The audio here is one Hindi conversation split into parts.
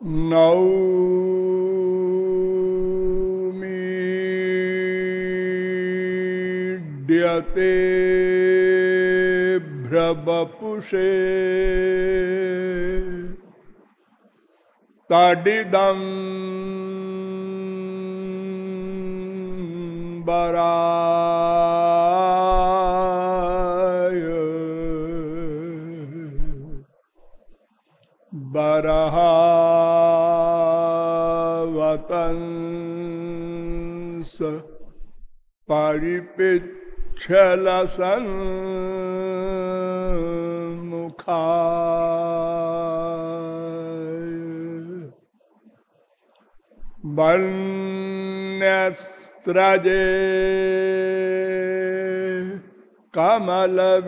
नौमीड्यते भ्रबपुषे तडिदम् बराय। बरहावतंस परिपिच्छलसन मुखाय। वन्यस्रजे कमलवेत्र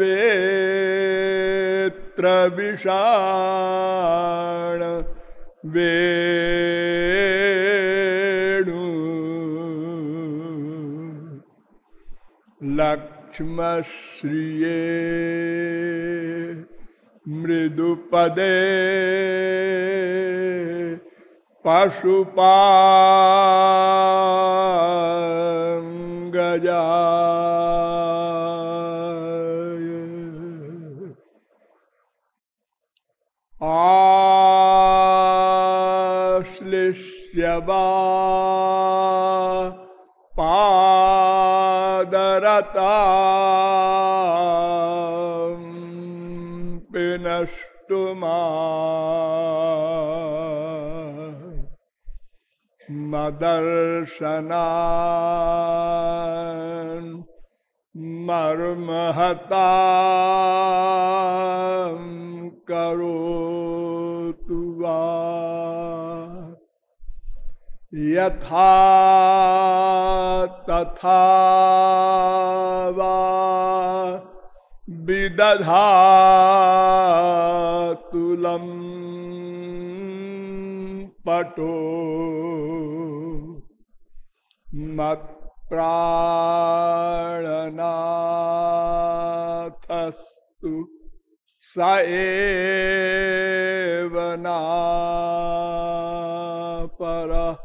लक्ष्मश्रिये मृदुपदे। पशुपाङ्गजा आश्लिष्य वा मदर्शनान् मर्महता करोतु वा। यथा तथा वा विदधातुलम् पटो। मत्प्राणनाथस्तु स एव नापरः।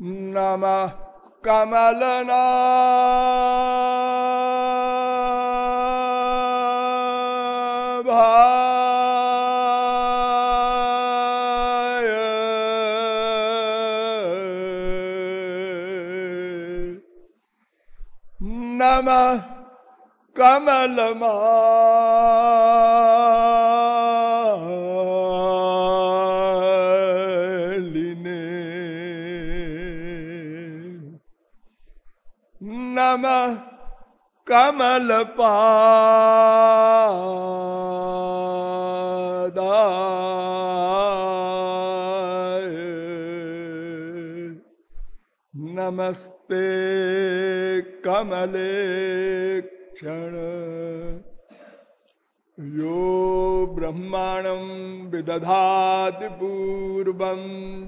नमः कमलना नमः कमलमा नम कमल नमस्ते कमले क्षण। यो ब्रह्माणं विदधाति पूर्वं,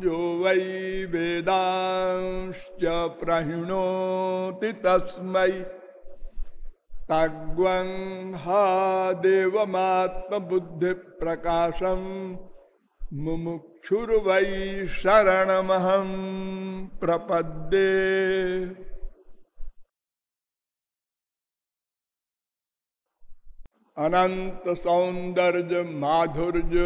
यो वै वेदांश्च प्रहिणोति तस्मै। तग्वं हा देवमात्मबुद्धिप्रकाशं, मुमुक्षुर्वै शरणमहं प्रपद्ये। अनंत सौंदर्य माधुर्य,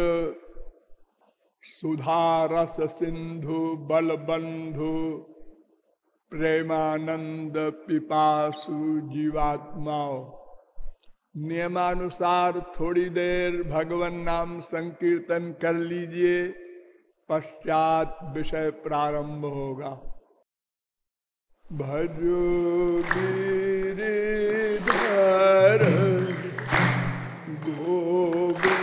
सुधारस सिंधु, बलबंधु, प्रेमानंद पिपासु जीवात्माओं नियमानुसार थोड़ी देर भगवान नाम संकीर्तन कर लीजिए, पश्चात विषय प्रारंभ होगा। भजो गिरिधर Govind.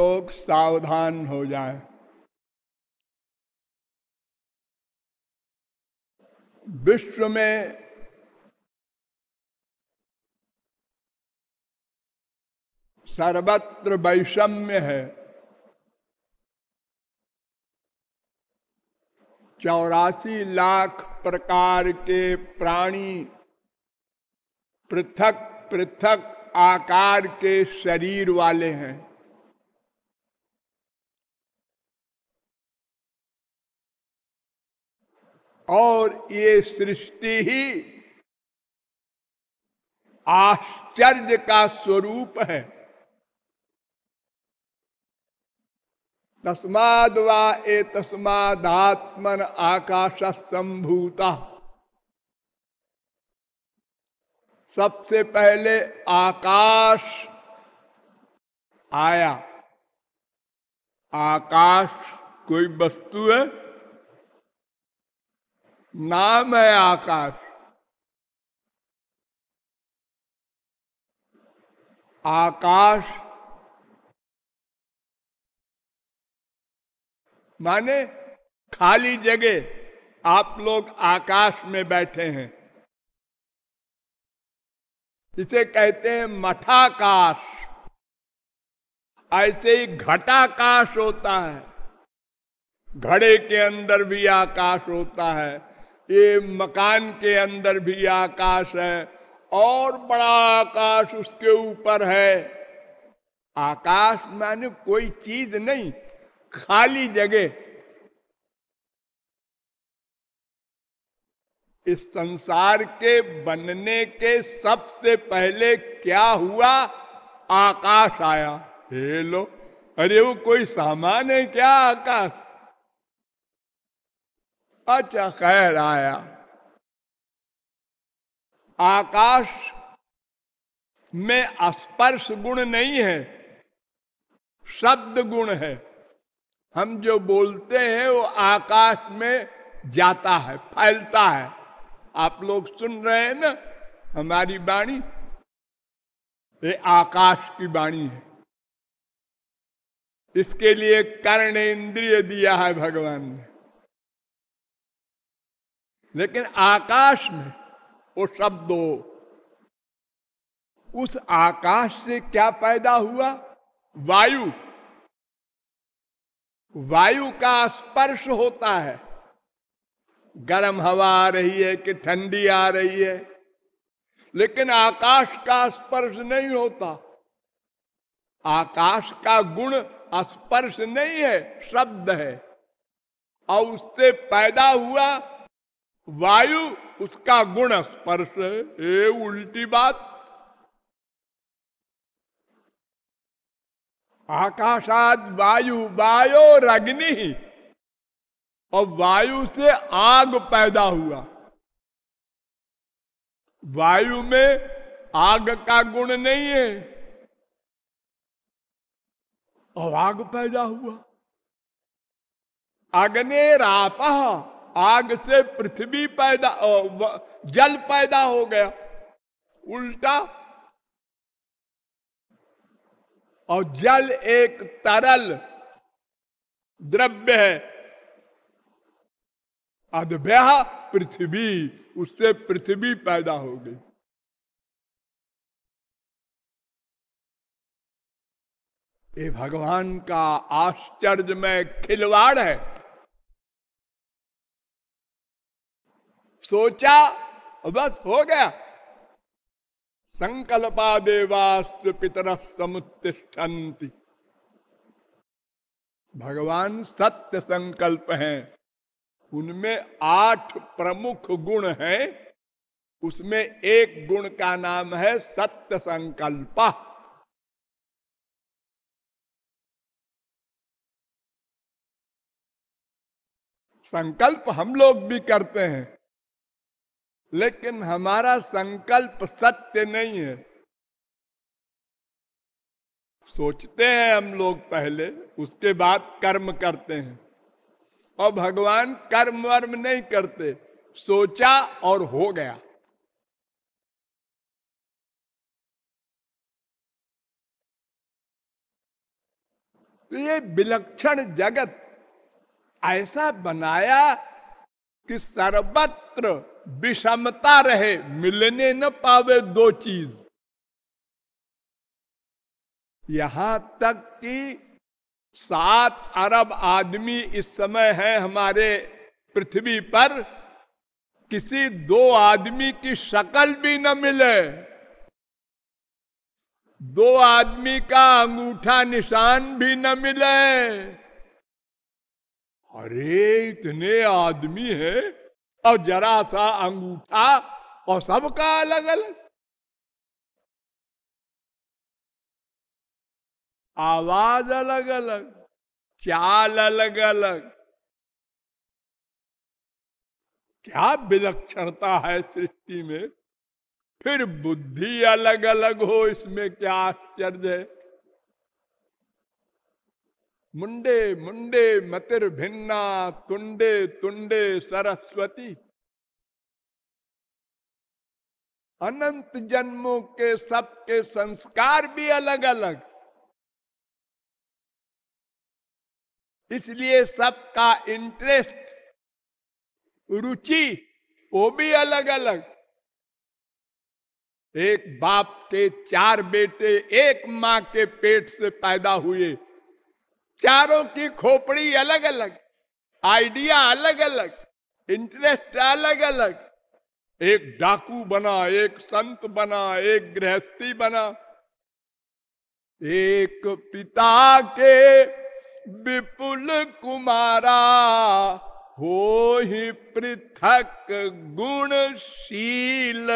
लोग सावधान हो जाएँ। विश्व में सर्वत्र वैषम्य है चौरासी लाख प्रकार के प्राणी पृथक पृथक आकार के शरीर वाले हैं और ये सृष्टि ही आश्चर्य का स्वरूप है। तस्माद वा ए तस्मादात्मन आकाश संभूता। सबसे पहले आकाश आया। आकाश कोई वस्तु है? नाम है आकाश। आकाश। माने खाली जगह आप लोग आकाश में बैठे हैं। इसे कहते हैं मठाकाश। ऐसे ही घटाकाश होता है। घड़े के अंदर भी आकाश होता है। ये मकान के अंदर भी आकाश है और बड़ा आकाश उसके ऊपर है। आकाश माने कोई चीज़ नहीं, खाली जगह। इस संसार के बनने के सबसे पहले क्या हुआ? आकाश आया। हे लो, अरे वो कोई सामान है क्या आकाश? अच्छा खैर आया। आकाश में स्पर्श गुण नहीं है, शब्द गुण है। हम जो बोलते हैं, वो आकाश में जाता है, फैलता है। आप लोग सुन रहे हैं ना, हमारी वाणी? ये आकाश की वाणी है। इसके लिए कर्ण इंद्रिय दिया है भगवान ने। लेकिन आकाश में वो शब्द उस आकाश से क्या पैदा हुआ? वायु। वायु का स्पर्श होता है। गर्म हवा आ रही है कि ठंडी आ रही है, लेकिन आकाश का स्पर्श नहीं होता। आकाश का गुण स्पर्श नहीं है, शब्द है। और उससे पैदा हुआ वायु उसका गुण स्पर्श है। ये उल्टी बात। आकाशाद वायु वायु रग्नि। और वायु से आग पैदा हुआ। वायु में आग का गुण नहीं है। और आग पैदा हुआ। अग्नि रापा आग से पृथ्वी पैदा जल पैदा हो गया। उल्टा। और जल एक तरल द्रव्य है। अद्भ्य पृथ्वी, उससे पृथ्वी पैदा हो गई। ये भगवान का आश्चर्य में खिलवाड़ है। सोचा बस हो गया। संकल्पा देवास्त्र पितर समुत्तिष्ठन्ति। भगवान सत्य संकल्प हैं। उनमें आठ प्रमुख गुण हैं। उसमें एक गुण का नाम है सत्य संकल्प। संकल्प हम लोग भी करते हैं। लेकिन हमारा संकल्प सत्य नहीं है। सोचते हैं हम लोग पहले, उसके बाद कर्म करते हैं। और भगवान कर्म वर्म नहीं करते, सोचा और हो गया। तो ये विलक्षण जगत ऐसा बनाया कि सर्वत्र विषमता रहे, मिलने न पावे दो चीज़। यहाँ तक कि सात अरब आदमी इस समय है हमारे पृथ्वी पर, किसी दो आदमी की शक्ल भी न मिले। दो आदमी का अंगूठा निशान भी न मिले। अरे, इतने आदमी है और जरा सा अंगूठा और सबका अलग अलग आवाज़ अलग अलग, चाल अलग अलग। क्या विलक्षणता है सृष्टि में। फिर बुद्धि अलग अलग हो, इसमें क्या आश्चर्य है। मुंडे मुंडे मतिर भिन्ना, तुंडे तुंडे सरस्वती। अनंत जन्मों के सबके संस्कार भी अलग अलग इसलिए सबका इंटरेस्ट रुचि, वो भी अलग अलग एक बाप के चार बेटे एक माँ के पेट से पैदा हुए। चारों की खोपड़ी अलग अलग आइडिया अलग अलग इंटरेस्ट अलग अलग एक डाकू बना, एक संत बना, एक गृहस्थी बना। एक पिता के विपुल कुमारा, हो ही पृथक गुणशील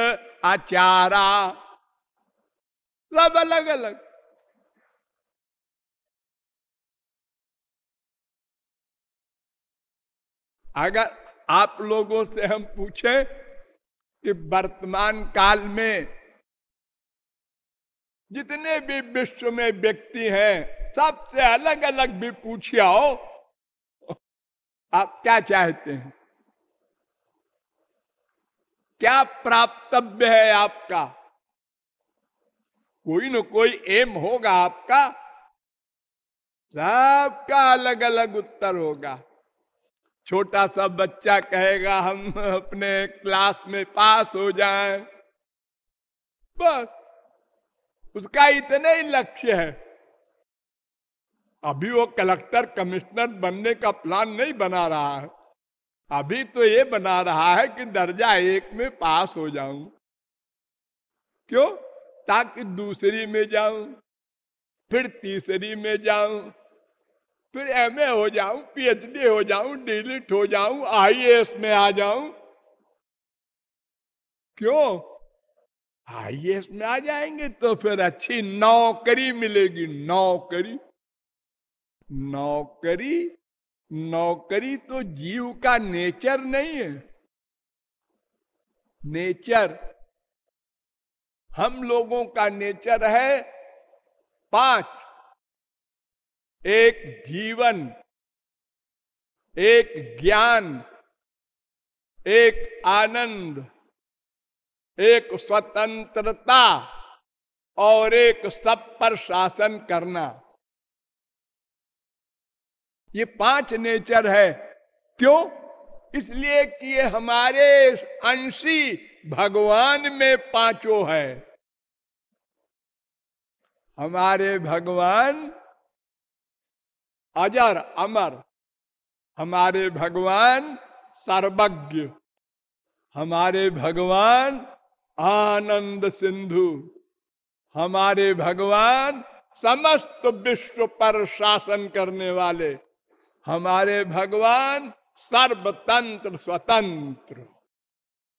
आचारा। सब अलग अलग अगर आप लोगों से हम पूछें कि वर्तमान काल में जितने भी विश्व में व्यक्ति हैं, सबसे अलग अलग भी पूछिए हो, आप क्या चाहते हैं? क्या प्राप्तव्य है आपका? कोई न कोई एम होगा आपका, सबका अलग अलग उत्तर होगा। छोटा सा बच्चा कहेगा, हम अपने क्लास में पास हो जाएँ। बस, उसका इतना ही लक्ष्य है। अभी वो कलेक्टर कमिश्नर बनने का प्लान नहीं बना रहा है। अभी तो ये बना रहा है कि दर्जा एक में पास हो जाऊँ। क्यों? ताकि दूसरी में जाऊँ, फिर तीसरी में जाऊँ फिर एमए हो जाऊँ पीएचडी हो जाऊँ डिलीट हो जाऊँ आईएएस में आ जाऊँ। क्यों? आईएएस में आ जाएँगे तो फिर अच्छी नौकरी मिलेगी, नौकरी। नौकरी नौकरी तो जीव का नेचर नहीं है। नेचर, हम लोगों का नेचर है पाँच। एक जीवन, एक ज्ञान, एक आनंद, एक स्वतंत्रता और एक सब पर शासन करना। ये पाँच नेचर है। क्यों? इसलिए कि ये हमारे अंशी भगवान में पाँचों है। हमारे भगवान अजर, अमर। हमारे भगवान सर्वज्ञ। हमारे भगवान आनंद सिंधु। हमारे भगवान समस्त विश्व पर शासन करने वाले। हमारे भगवान सर्वतंत्र, स्वतंत्र।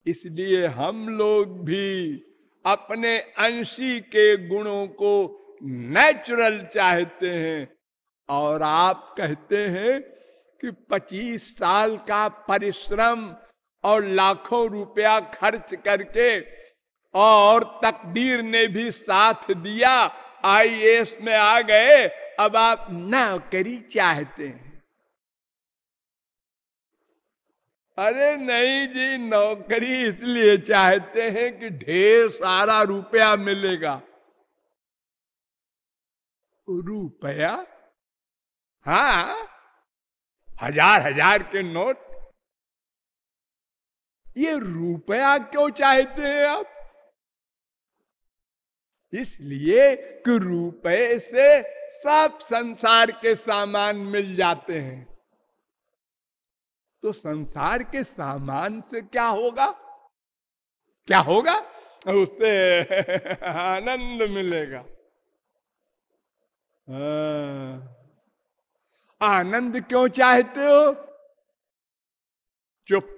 इसलिए हम लोग भी अपने अंशी के गुणों को नेचुरल चाहते हैं। और आप कहते हैं कि 25 साल का परिश्रम और लाखों रुपया खर्च करके और तकदीर ने भी साथ दिया आईएएस में आ गए। अब आप नौकरी चाहते हैं। अरे नहीं जी, नौकरी इसलिए चाहते हैं कि ढेर सारा रुपया मिलेगा। रुपया? हाँ? हज़ार हज़ार के नोट? ये रुपया क्यों चाहते हैं आप? इसलिए कि रुपए से सब संसार के सामान मिल जाते हैं। तो संसार के सामान से क्या होगा? क्या होगा? उससे आनंद मिलेगा। हाँ। आनंद क्यों चाहते हो? चुप।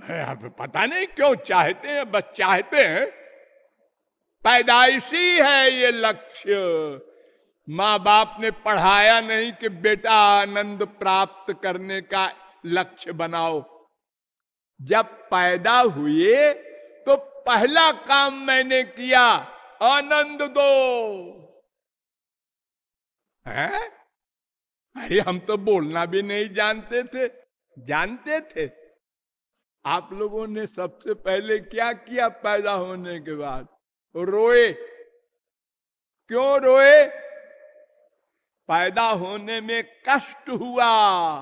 आप पता नहीं क्यों चाहते हैं, बस चाहते हैं। पैदाइशी है ये लक्ष्य। माँ बाप ने पढ़ाया नहीं कि बेटा आनंद प्राप्त करने का लक्ष्य बनाओ। जब पैदा हुए तो पहला काम मैंने किया, आनंद दो। है? अरे, हम तो बोलना भी नहीं जानते थे। जानते थे? आप लोगों ने सबसे पहले क्या किया पैदा होने के बाद? रोए। क्यों रोए? पैदा होने में कष्ट हुआ।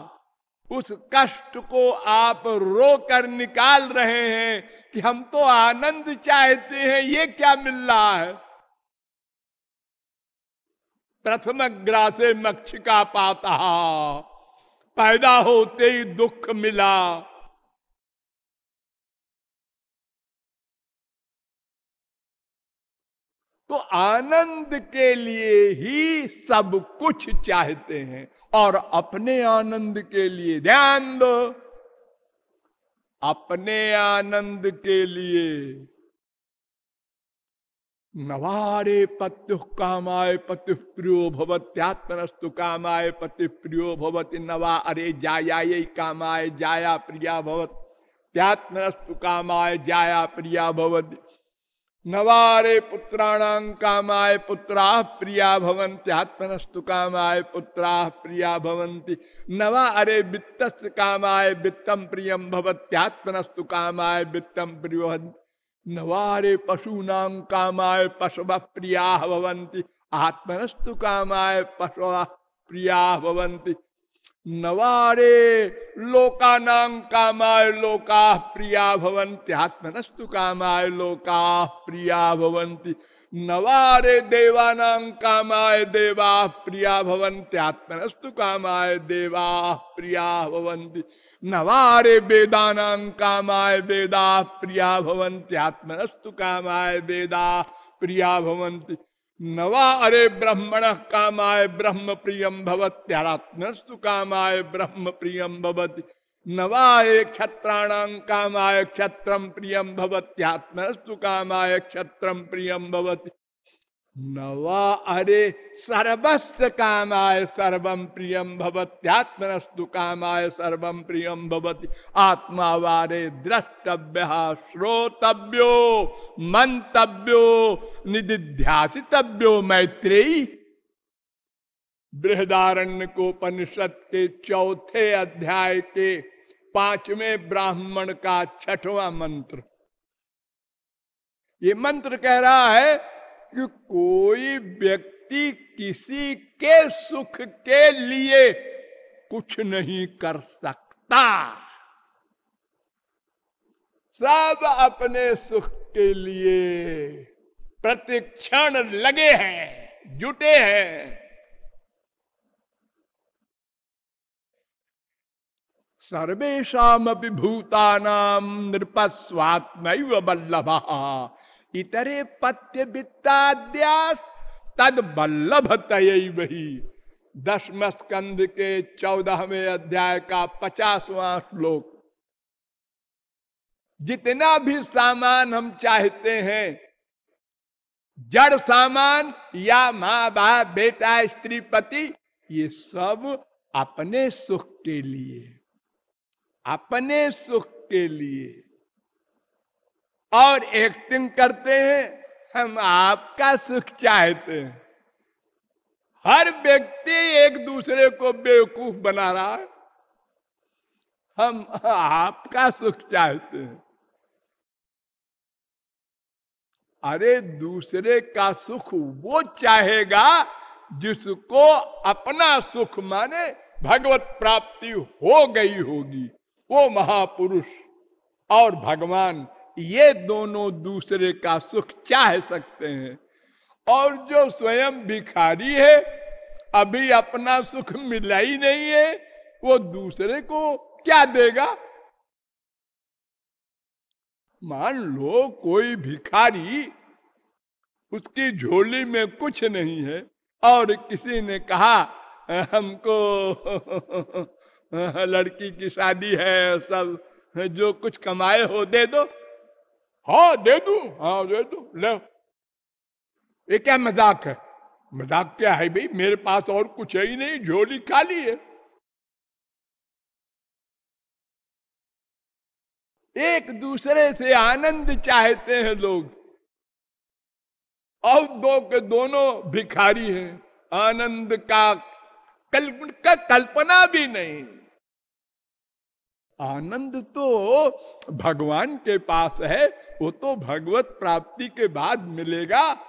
उस कष्ट को आप रो कर निकाल रहे हैं कि हम तो आनंद चाहते हैं, ये क्या मिल रहा है? प्रथम ग्रासे मक्षिका पाता। पैदा होते ही दुख मिला। तो आनंद के लिए ही सब कुछ चाहते हैं और अपने आनंद के लिए ध्यान दो। अपने आनंद के लिए नवारे पत्यु कामाय पति प्रियो भवत्यात्मनस्तु कामाय पति प्रियो भवती, नवा अरे जाया ये कामाय, जाया प्रिया भवत, त्यात्मनस्तु कामाय, जाया प्रिया भवती। नवारे पुत्राणां कामाय पुत्रा प्रिया भवन्ति, आत्मनस्तु कामाय पुत्रा प्रिया भवन्ति। नवा अरे वित्त कामाय वित्तम प्रियम भवत्यात्मनस्तु कामाय वित्तम प्रिय नवारे पशु नाम कामाय पशव प्रिया भवंती आत्मनस्तु कामाय पशव प्रिया भवंती नवारे लोकानां कामाय लोका प्रिया भवंती आत्मनस्तु कामाय लोका प्रिया भवंती नवारे देवानां कामाय देवा प्रिया भवंती आत्मनस्तु कामाय देवा प्रिया भवंती नवारे वेदानां कामाय वेदा प्रिया भवंती आत्मनस्तु कामाय वेदा प्रिया भवंती नवा अरे ब्रह्मण कामाय ब्रह्म प्रियम भवत्यात्मस्तु कामाय ब्रह्म प्रियम भवती। नवाय क्षत्राणां कामाय क्षत्रम प्रियम भवत्यात्मस्तु कामाय क्षत्रम प्रियम भवती। नवा, अरे सर्वस्व कामाय सर्वम प्रियम भवत्यात्मनस्तु कामाय सर्वम प्रियम भवति। आत्मा वारे द्रष्टव्य, श्रोतव्यो मंतव्यो निधिध्यासितव्यो मैत्रेयी। बृहदारण्य को उपनिषद के चौथे अध्याय के पाँचवें ब्राह्मण का छठवां मंत्र। ये मंत्र कह रहा है कि कोई व्यक्ति किसी के सुख के लिए कुछ नहीं कर सकता। सब अपने सुख के लिए प्रतिक्षण लगे हैं, जुटे हैं। सर्वेशा भूतानाम नृपस्वात्म वल्लभा इतरे पत्य वित्ताद्यास तद बल्लभ तय वही दसम स्कंद के चौदहवें अध्याय का पचासवा श्लोक। जितना भी सामान हम चाहते हैं, जड़ सामान या माँ बाप, बेटा, स्त्री, पति, ये सब अपने सुख के लिए। अपने सुख के लिए। और एक्टिंग करते हैं, हम आपका सुख चाहते हैं। हर व्यक्ति एक दूसरे को बेवकूफ़ बना रहा है। हम आपका सुख चाहते हैं। अरे, दूसरे का सुख वो चाहेगा जिसको अपना सुख माने, भगवत प्राप्ति हो गई होगी। वो महापुरुष और भगवान, ये दोनों दूसरे का सुख चाह सकते हैं। और जो स्वयं भिखारी है, अभी अपना सुख मिला ही नहीं है, वो दूसरे को क्या देगा? मान लो कोई भिखारी, उसकी झोली में कुछ नहीं है, और किसी ने कहा, हमको लड़की की शादी है, सब, जो कुछ कमाए हो दे दो। हाँ दे दू। हाँ दे दू। ले। ये क्या मज़ाक है? मज़ाक क्या है भाई? मेरे पास और कुछ है ही नहीं, झोली खाली है। एक दूसरे से आनंद चाहते हैं लोग। और दो के दोनों भिखारी हैं। आनंद का कल्प का कल्पना भी नहीं। आनंद तो भगवान के पास है, वो तो भगवत प्राप्ति के बाद मिलेगा।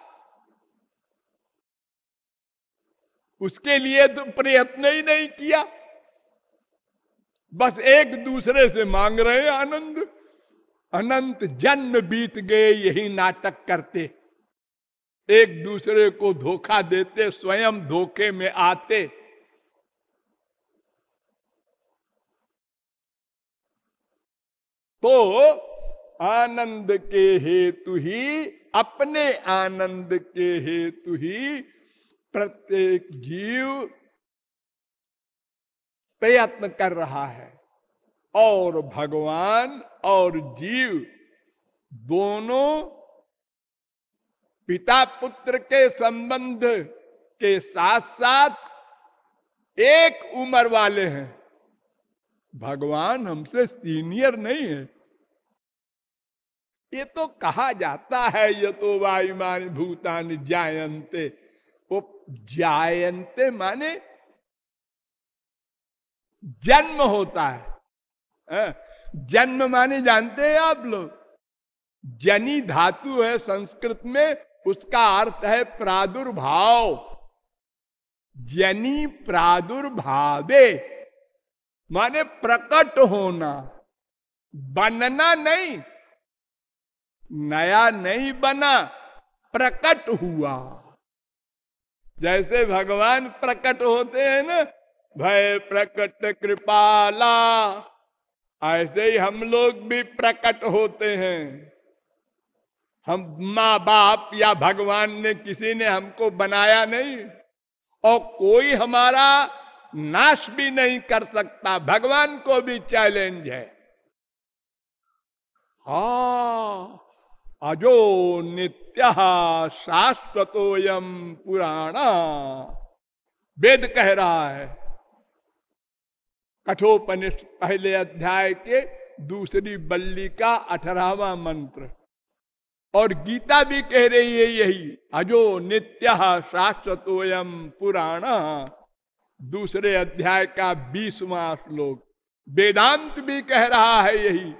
उसके लिए तो प्रयत्न ही नहीं किया। बस एक दूसरे से मांग रहे आनंद। अनंत जन्म बीत गए, यही नाटक करते। एक दूसरे को धोखा देते, स्वयं धोखे में आते। तो आनंद के हेतु ही, अपने आनंद के हेतु ही प्रत्येक जीव प्रयत्न कर रहा है। और भगवान और जीव दोनों पिता पुत्र के संबंध के साथ साथ एक उम्र वाले हैं। भगवान हमसे सीनियर नहीं है। ये तो कहा जाता है, ये तो वायुमान भूतान जायंते वो जायंते माने जन्म होता है? जन्म माने जानते हैं आप लोग? जनी धातु है संस्कृत में, उसका अर्थ है प्रादुर्भाव। जनी प्रादुर्भावे। माने प्रकट होना। बनना नहीं, नया नहीं बना, प्रकट हुआ। जैसे भगवान प्रकट होते हैं ना, भय प्रकट कृपाला, ऐसे ही हम लोग भी प्रकट होते हैं। हम माँ बाप या भगवान ने किसी ने हमको बनाया नहीं, और कोई हमारा नाश भी नहीं कर सकता। भगवान को भी चैलेंज है। हा, अजो नित्य शाश्वतोयम पुराणा। वेद कह रहा है। कठोपनिष्ठ पहले अध्याय के दूसरी बल्ली का अठारहवा मंत्र। और गीता भी कह रही है यही, अजो नित्य शाश्वतोयम पुराण। दूसरे अध्याय का बीसवा श्लोक। वेदांत भी कह रहा है यही,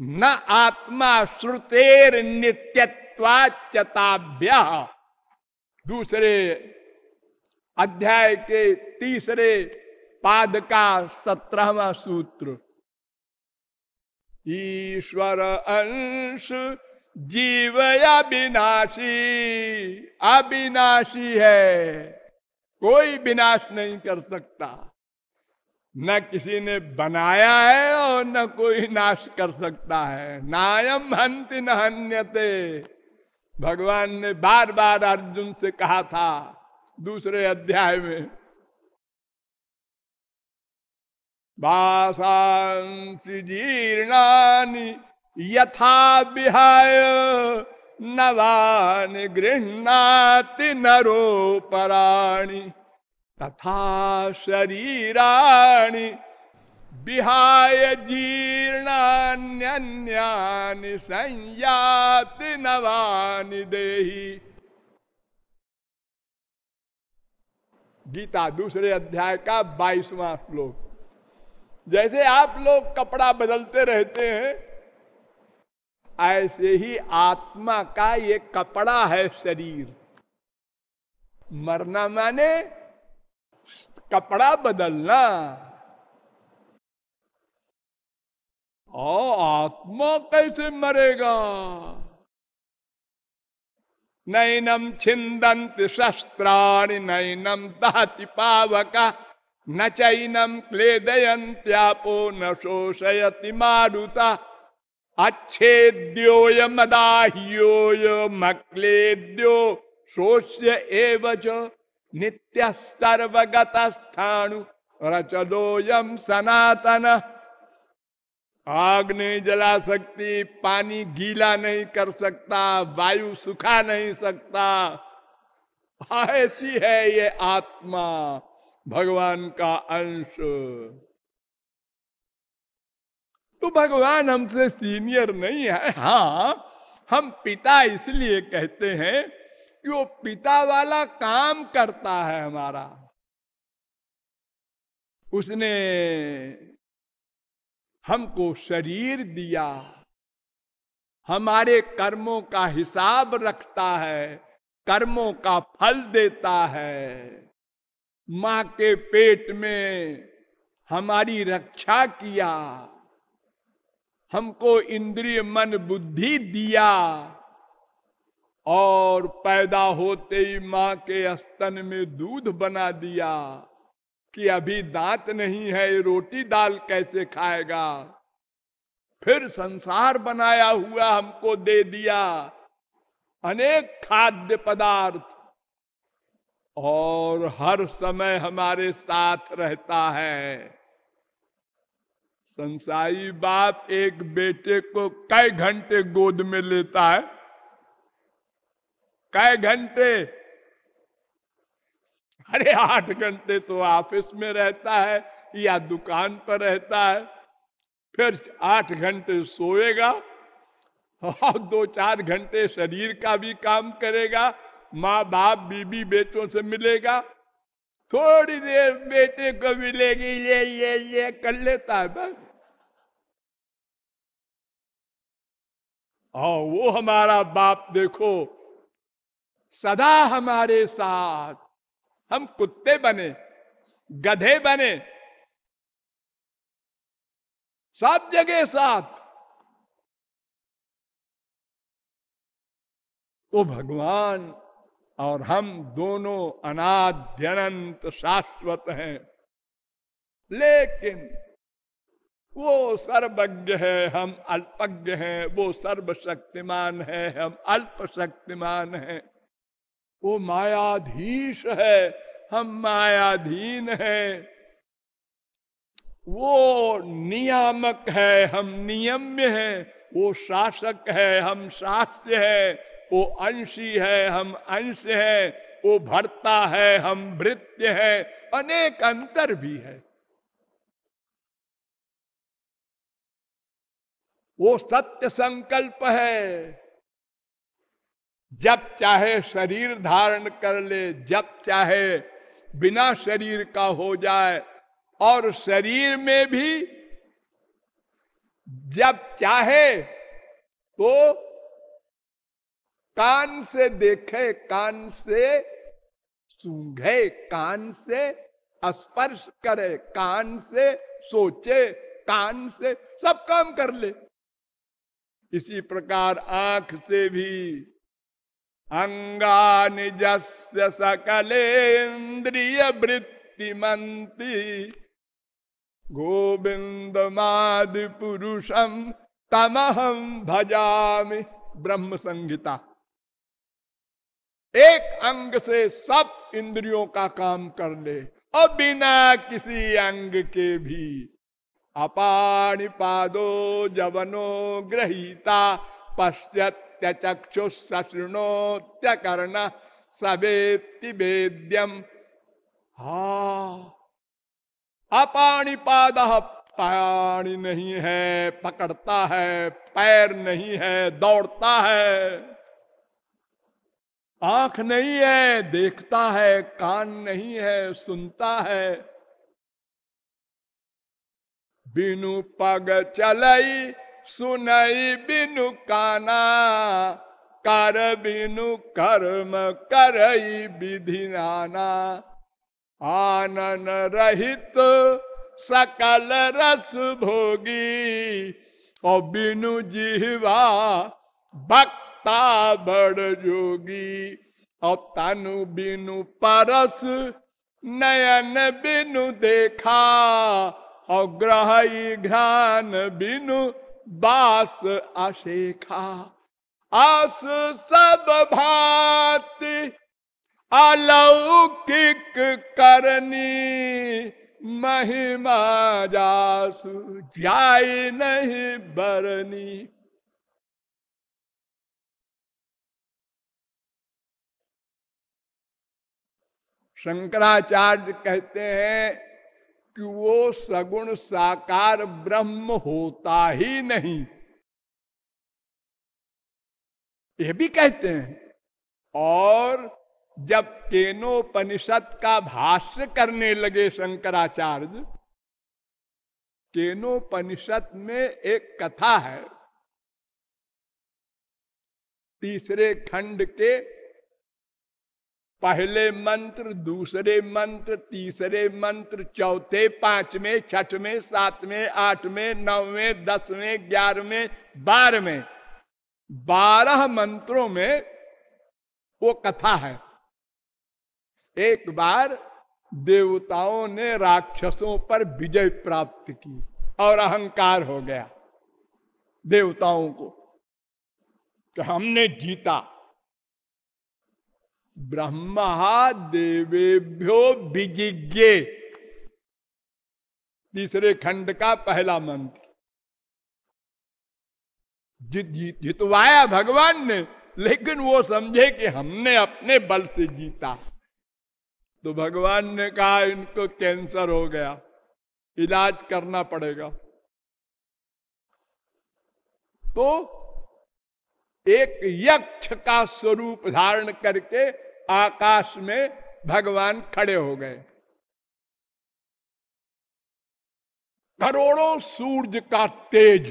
न आत्मा श्रुतेर नित्यत्वाच्यताभ्य। दूसरे अध्याय के तीसरे पाद का सत्रहवा सूत्र, ईश्वर अंश जीव अविनाशी अविनाशी है। कोई विनाश नहीं कर सकता। न किसी ने बनाया है और न कोई नाश कर सकता है। नायम हंति न हन्यते। भगवान ने बार बार अर्जुन से कहा था दूसरे अध्याय में बासांसी जीर्णानी यथा विहाय। नवान गृहणाति नरोपराणी तथा शरीराणि विहाय जीर्णान्यन्यानि संयाति नवानि देही। गीता दूसरे अध्याय का बाईसवां श्लोक। जैसे आप लोग कपड़ा बदलते रहते हैं ऐसे ही आत्मा का ये कपड़ा है शरीर। मरना माने कपड़ा बदलना। ओ आत्मा कैसे मरेगा? नैनम छिंदंत शस्त्राणि नैनम दहति पावका, न चैनम क्लेदयंत्यापो न शोषयति मारुता। अच्छेद्योय मदाह्योय मक्लेद्यो शोष्य एवच नित्य सर्वगत स्थाणु रचलोयम सनातन। आग नहीं जला सकती पानी गीला नहीं कर सकता, वायु सुखा नहीं सकता। ऐसी है ये आत्मा, भगवान का अंश। तो भगवान हमसे सीनियर नहीं है। हाँ। हम पिता इसलिए कहते हैं कि वो पिता वाला काम करता है हमारा। उसने हमको शरीर दिया। हमारे कर्मों का हिसाब रखता है कर्मों का फल देता है। माँ के पेट में हमारी रक्षा किया। हमको इंद्रिय मन बुद्धि दिया। और पैदा होते ही माँ के स्तन में दूध बना दिया कि अभी दांत नहीं है रोटी दाल कैसे खाएगा? फिर संसार बनाया हुआ हमको दे दिया अनेक खाद्य पदार्थ। और हर समय हमारे साथ रहता है। संसारी बाप एक बेटे को कई घंटे गोद में लेता है। कई घंटे। अरे, आठ घंटे तो ऑफ़िस में रहता है या दुकान पर रहता है, फिर आठ घंटे सोएगा और दो चार घंटे शरीर का भी काम करेगा, माँ बाप, बीबी, बेटों से मिलेगा। थोड़ी देर बेटे को मिलेगी ये ये ये कर लेता है बस। और वो हमारा बाप देखो, सदा हमारे साथ, हम कुत्ते बने, गधे बने, सब जगह साथ। तो भगवान और हम दोनों अनाद्यनंत शाश्वत हैं। लेकिन वो सर्वज्ञ है, हम अल्पज्ञ हैं, वो सर्वशक्तिमान है, हम अल्प शक्तिमान हैं। वो मायाधीश है, हम मायाधीन है। वो नियामक है, हम नियम्य हैं। वो शासक है, हम शास्त्र है। वो अंशी है, हम अंश है, वो भरता है, हम भृत्य है, अनेक अंतर भी है। वो सत्य संकल्प है। जब चाहे शरीर धारण कर ले, जब चाहे बिना शरीर का हो जाए, और शरीर में भी जब चाहे तो कान से देखे, कान से सूंघे, कान से स्पर्श करे, कान से सोचे, कान से सब काम कर ले। इसी प्रकार आँख से भी। अंगा जस्य सकलेन्द्रिय वृत्तिमंती गोविंद मादि पुरुषम तमहम भजामि ब्रह्म संहिता एक अंग से सब इंद्रियों का काम कर ले, और बिना किसी अंग के भी। अपाणि पादो जवनो ग्रहीता पश्चात चक्षु सृणोत्य कर्ण सवेत्ति वेद्यम। हा। अपाणिपाद पाणी नहीं है, पकड़ता है, पैर नहीं है, दौड़ता है। आँख नहीं है, देखता है, कान नहीं है, सुनता है। बिनु पग चलई, सुनई बिनु काना, कर बिनु कर्म करई विधि नाना। आनन रहित सकल रस भोगी, और बिनु जिहवा भक्ता बड़ जोगी, और तनु बिनु परस, नयन बिनु देखा, और ग्रह घ्रान बिनु बास अशेखा। आस सब भाति अलौकिक करनी, महिमा जासु जाय नहीं बरनी। शंकराचार्य कहते हैं कि वो सगुण साकार ब्रह्म होता ही नहीं। ये भी कहते हैं। और जब केनोपनिषद का भाष्य करने लगे शंकराचार्य, केनोपनिषद में एक कथा है, तीसरे खंड के पहले मंत्र, दूसरे मंत्र, तीसरे मंत्र, चौथे, पाँचवें, छठवें, सातवें, आठवें, नौवें, दसवें, ग्यारहवें, बारहवें। बारह मंत्रों में वो कथा है। एक बार देवताओं ने राक्षसों पर विजय प्राप्त की और अहंकार हो गया देवताओं को। कि हमने जीता। ब्रह्मा देवेभ्यो विजिज्ञे। तीसरे खंड का पहला मंत्र। जित जीत जितवाया भगवान ने, लेकिन वो समझे कि हमने अपने बल से जीता। तो भगवान ने कहा, इनको कैंसर हो गया। इलाज करना पड़ेगा। तो एक यक्ष का स्वरूप धारण करके आकाश में भगवान खड़े हो गए। करोड़ों सूर्य का तेज।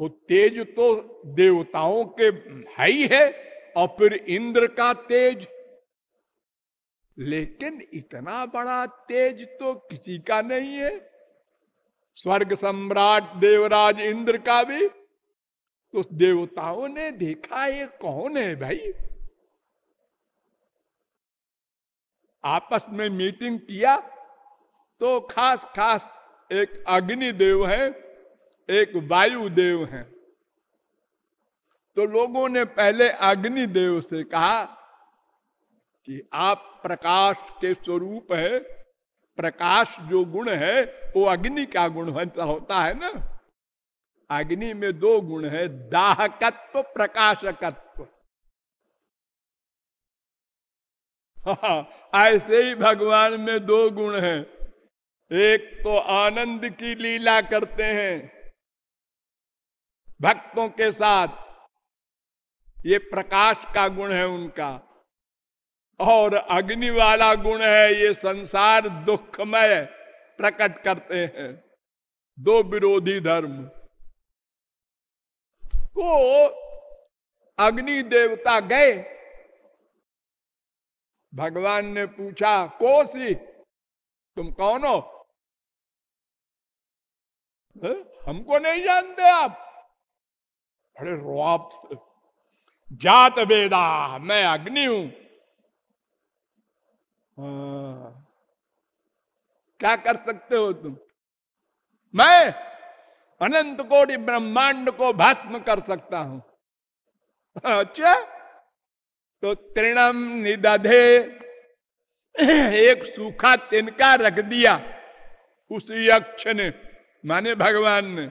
तो तेज तो देवताओं के है ही है और फिर इंद्र का तेज। लेकिन इतना बड़ा तेज तो किसी का नहीं है। स्वर्ग सम्राट देवराज इंद्र का भी तो देवताओं ने देखा, ये कौन है भाई? आपस में मीटिंग किया तो खास खास एक अग्नि देव है, एक वायु देव है। तो लोगों ने पहले अग्नि देव से कहा कि आप प्रकाश के स्वरूप है, प्रकाश जो गुण है, वो अग्नि का गुण होता है ना? अग्नि में दो गुण है, दाहकत्व, प्रकाशकत्व। ऐसे ही भगवान में दो गुण हैं। एक तो आनंद की लीला करते हैं, भक्तों के साथ। ये प्रकाश का गुण है उनका। और अग्नि वाला गुण है, ये संसार दुखमय प्रकट करते हैं। दो विरोधी धर्म। तो अग्नि देवता गए। भगवान ने पूछा, कोसी? तुम कौन हो? हमको नहीं जानते आप। बड़े रुआब से। जात वेदा, मैं अग्नि हूँ। हाँ। क्या कर सकते हो तुम? मैं अनंत कोटि ब्रह्मांड को भस्म कर सकता हूँ। अच्छा? तो तृणम निदधे, एक सूखा तिनका रख दिया उस यक्ष ने, माने भगवान ने।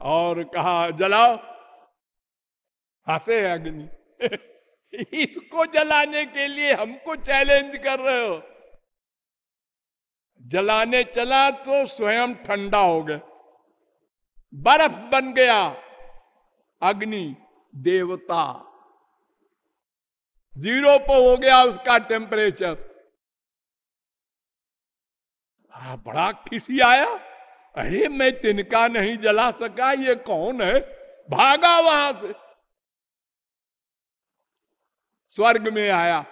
और कहा, जलाओ। हंसे अग्नि। इसको जलाने के लिए हमको चैलेंज कर रहे हो। जलाने चला तो स्वयं ठंडा हो गया। बर्फ़ बन गया, अग्नि देवता। ज़ीरो पर हो गया उसका टेम्परेचर बड़ा खिसी आया। अरे, मैं तिनका नहीं जला सका, ये कौन है? भागा वहाँ से। स्वर्ग में आया।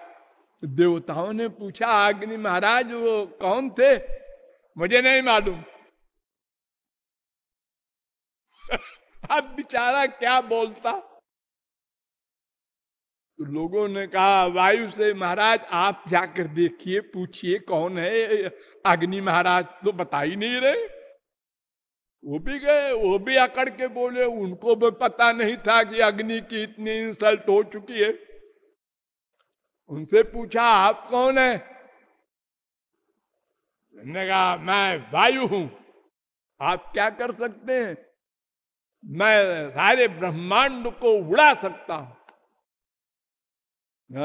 देवताओं ने पूछा, अग्नि महाराज, वो कौन थे? मुझे नहीं मालूम। अब बेचारा क्या बोलता? तो लोगों ने कहा, वायु से महाराज, आप जाकर देखिए, पूछिए कौन है अग्नि महाराज तो बता ही नहीं रहे। वो भी गए, वो भी अकड़ के बोले, उनको भी पता नहीं था कि अग्नि की इतनी इंसल्ट हो चुकी है। उनसे पूछा, आप कौन है? कहा, मैं वायु हूँ। आप क्या कर सकते हैं? मैं सारे ब्रह्मांड को उड़ा सकता हूँ।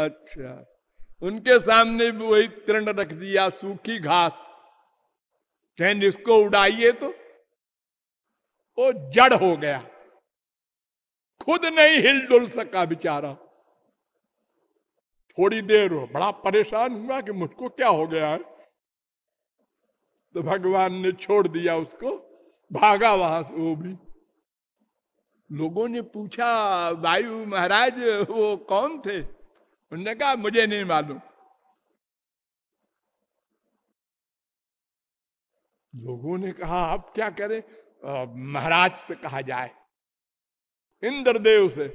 अच्छा। उनके सामने भी वही तृण रख दिया, सूखी घास। कहें इसको उड़ाइए तो वो जड़ हो गया। खुद नहीं हिल डुल सका बेचारा। थोड़ी देर हो बड़ा परेशान हुआ कि मुझको क्या हो गया है। तो भगवान ने छोड़ दिया उसको, भागा वहाँ से वो भी। लोगों ने पूछा वायु महाराज, वो कौन थे? उन्होंने कहा, मुझे नहीं मालूम. लोगों ने कहा, आप क्या करें? महाराज से कहा जाए। इंद्रदेव से।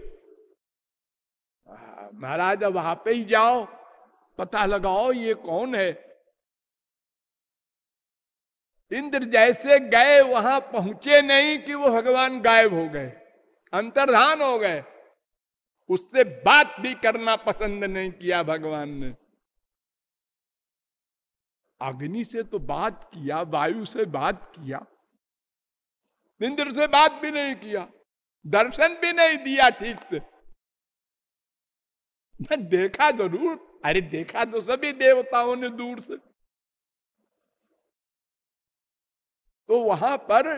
महाराज अब वहाँ पे ही जाओ। पता लगाओ, ये कौन है? इंद्र जैसे गए, वहाँ पहुँचे नहीं कि वो भगवान गायब हो गए। अंतर्धान हो गए। उससे बात भी करना पसंद नहीं किया भगवान ने। अग्नि से तो बात किया, वायु से बात किया, इंद्र से बात भी नहीं किया, दर्शन भी नहीं दिया ठीक से। मैं देखा ज़रूर, अरे देखा तो सभी देवताओं ने दूर से। तो वहाँ पर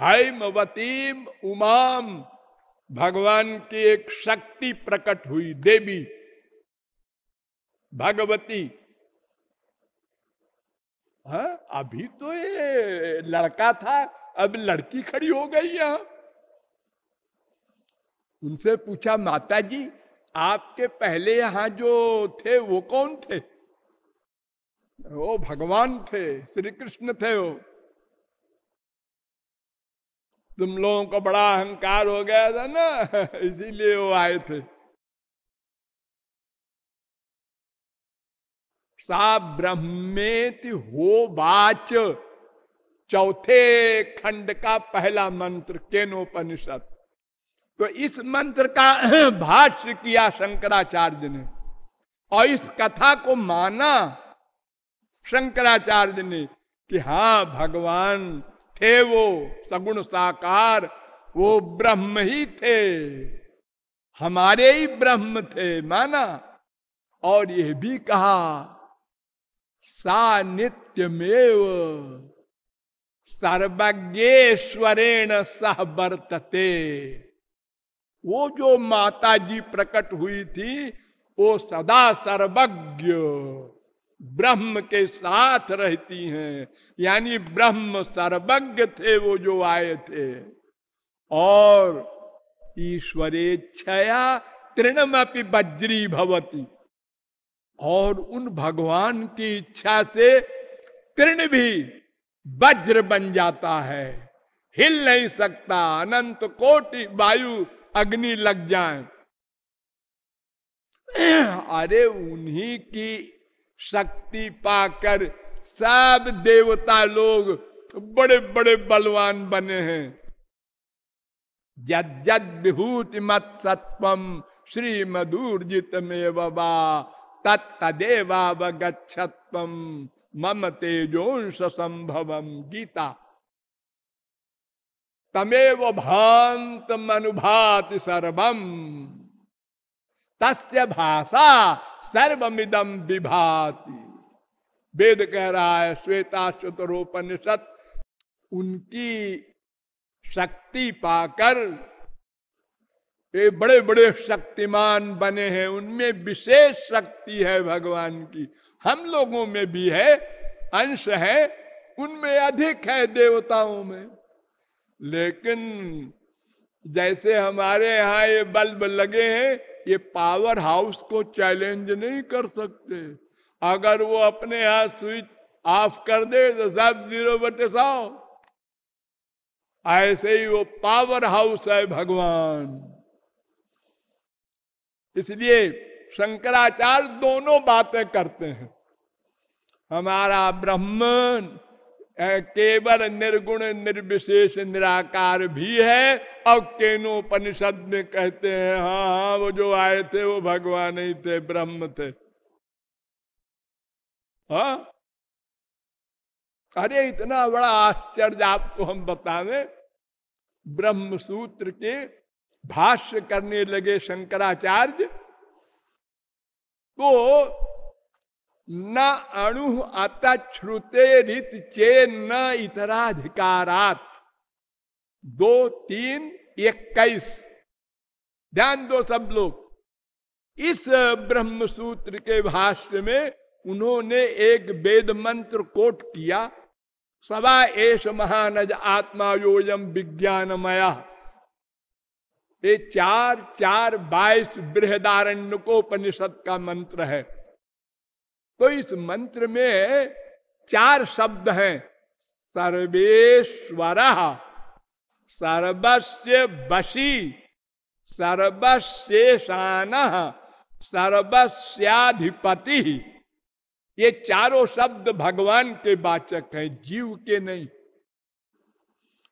हैमवतीम उमाम, भगवान की एक शक्ति प्रकट हुई, देवी। भगवती। हा? अभी तो ये लड़का था, अब लड़की खड़ी हो गई यहाँ उनसे पूछा माता जी आपके पहले यहाँ जो थे, वो कौन थे? वो भगवान थे श्री कृष्ण थे वो। तुम लोगों को बड़ा अहंकार हो गया था ना, इसीलिए वो आए थे। सा ब्रह्मेति हो बाच चौथे खंड का पहला मंत्र, केनोपनिषद। तो इस मंत्र का भाष्य किया शंकराचार्य ने, और इस कथा को माना शंकराचार्य ने कि हाँ भगवान थे वो, सगुण साकार, वो ब्रह्म ही थे। हमारे ही ब्रह्म थे, माना। और यह भी कहा, सा नित्यमेव, सर्वज्ञेश्वरेण सह वर्तते। वो जो माता जी प्रकट हुई थी, वो सदा सर्वज्ञ। ब्रह्म के साथ रहती हैं। यानी ब्रह्म सर्वज्ञ थे वो जो आए थे। और ईश्वरेच्छया तृणमपि बज्री भवती। और उन भगवान की इच्छा से तृण भी वज्र बन जाता है। हिल नहीं सकता, अनंत कोटि वायु अग्नि लग जाए। अरे उन्हीं की शक्ति पाकर सब देवता लोग बड़े बड़े बलवान बने हैं। जद जद विभूति मत सत्वम श्री मधुर्जित में बबा मम तेजोंश संभवम गीता। तमेव भांत मनुभाति सर्वम। तस्य भाषा सर्वमिदम विभाति। वेद कह रहा है श्वेता चतुरोपनिषद उनकी शक्ति पाकर, ये बड़े बड़े शक्तिमान बने हैं, उनमें विशेष शक्ति है भगवान की। हम लोगों में भी है, अंश है, उनमें अधिक है देवताओं में। लेकिन जैसे हमारे यहाँ ये बल्ब लगे हैं ये पावर हाउस को चैलेंज नहीं कर सकते। अगर वो अपने यहाँ स्विच ऑफ़ कर दे तो सब ज़ीरो बटे सौ। ऐसे ही वो पावर हाउस है भगवान। इसलिए शंकराचार्य दोनों बातें करते हैं। हमारा ब्राह्मण केवल निर्गुण, निर्विशेष, निराकार भी है। और केनो केनोपनिषद में कहते हैं हाँ हाँ वो जो आए थे, वो भगवान ही थे, ब्रह्म थे। हा? अरे, इतना बड़ा आश्चर्य आपको हम बतावे। ब्रह्म सूत्र के भाष्य करने लगे शंकराचार्य। तो न अणु अतश्रुते रित चे न इतराधिकारात। दो, तीन, इक्कीस। ध्यान दो सब लोग। इस ब्रह्म सूत्र के भाष्य में उन्होंने एक वेद मंत्र कोट किया, सवा एश महानज आत्मा योजम विज्ञानमया। ये चार चार बाईस बृहदारण्यकोपनिषद का मंत्र है। तो इस मंत्र में चार शब्द हैं। सर्वेश्वर सर्वस्व बशी सर्वशेषान, सर्वस्याधिपति। ये चारों शब्द भगवान के वाचक हैं, जीव के नहीं।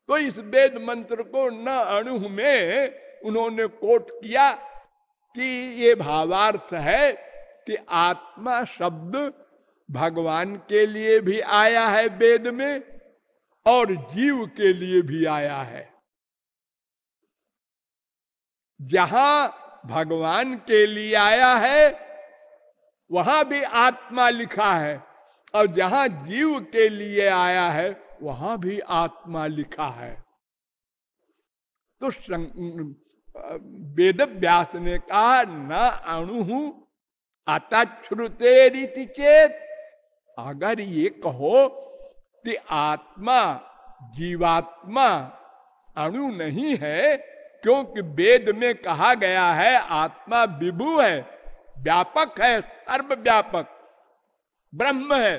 तो इस वेद मंत्र को न अणु में उन्होंने कोट किया कि ये भावार्थ है। कि आत्मा शब्द भगवान के लिए भी आया है वेद में और जीव के लिए भी आया है। जहाँ भगवान के लिए आया है, वहाँ भी आत्मा लिखा है और जहाँ जीव के लिए आया है, वहाँ भी आत्मा लिखा है। तो वेद व्यास ने कहा, न अणु अतश्रुते रीति चेत, अगर ये कहो कि आत्मा, जीवात्मा अणु नहीं है, क्योंकि वेद में कहा गया है, आत्मा विभु है, व्यापक है सर्व व्यापक ब्रह्म है।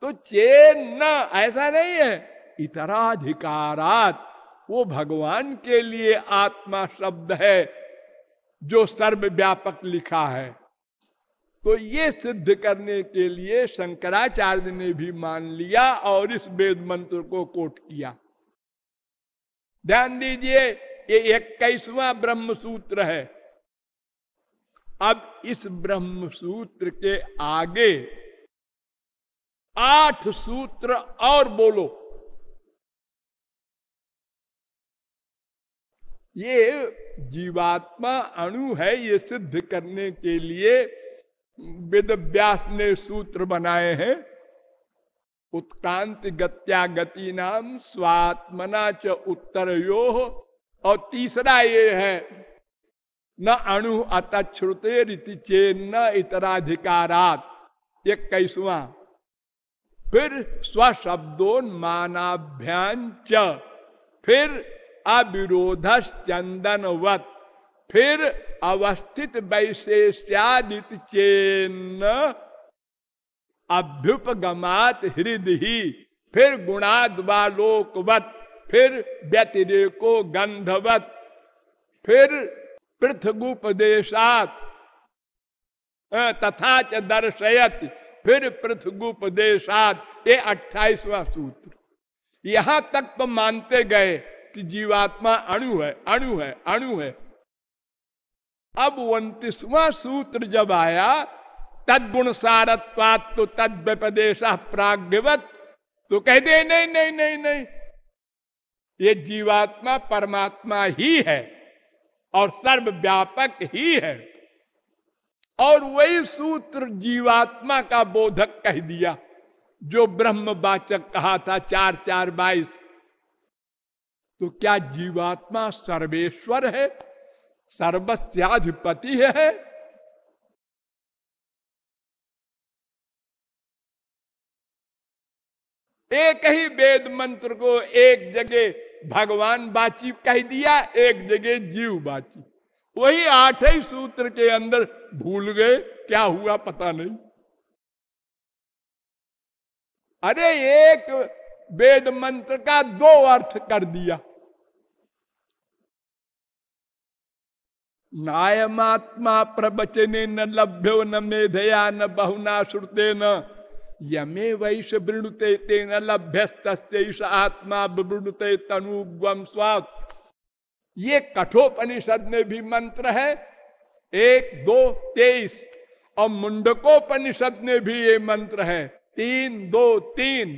तो चेन न, ऐसा नहीं है। इतराधिकारात, वो भगवान के लिए आत्मा शब्द है। जो सर्वव्यापक लिखा है। तो ये सिद्ध करने के लिए शंकराचार्य ने भी मान लिया और इस वेद मंत्र को कोट किया। ध्यान दीजिए, ये इक्कीसवा ब्रह्म सूत्र है। अब इस ब्रह्म सूत्र के आगे आठ सूत्र और बोलो। ये जीवात्मा अणु है ये सिद्ध करने के लिए वेद व्यास ने सूत्र बनाए हैं। उत्क्रांत गत्या गति नाम, स्वात्मना च उत्तर यो और तीसरा ये है, न अणु अतश्रुते रीति चे न इतराधिकारात। ये कैसवा फिर स्वशब्दोन्मानाभ्यान च। फिर अविरोध चंदनवत फिर अवस्थित वैशेष्यादित चेन्न अभ्युपगमात हृदय फिर गुणाद्वालोकवत। फिर व्यतिरेको गंधवत फिर पृथगुपदेशात। तथा च दर्शयत। फिर पृथगुपदेशात। ये अट्ठाईसवा सूत्र। यहाँ तक तो मानते गए। कि जीवात्मा अणु है अणु है अणु है। अब उन्तीसवा सूत्र जब आया तद गुण सारत्वात तो तद व्यपदेश प्राग्ञवत। तो कहते नहीं नहीं नहीं नहीं। ये जीवात्मा परमात्मा ही है और सर्वव्यापक ही है। और वही सूत्र जीवात्मा का बोधक कह दिया, जो ब्रह्म वाचक कहा था, चार चार, बाईस। तो क्या जीवात्मा सर्वेश्वर है? सर्वस्याधिपति है एक ही वेद मंत्र को एक जगह भगवान बाची कह दिया, एक जगह जीव बाची। वही आठ ही सूत्र के अंदर भूल गए, क्या हुआ पता नहीं। अरे एक वेद मंत्र का दो अर्थ कर दिया। नायमात्मा प्रवचने न लभ्यो न मेधया न बहुना श्रुते न। यमे वैश वृणुते तेन लभ्यस्त आत्मा वृणुते तनुगम स्वास्थ्य ये कठोपनिषद में भी मंत्र है। एक, दो, तेईस। और मुंडकोपनिषद में भी ये मंत्र है। तीन, दो, तीन।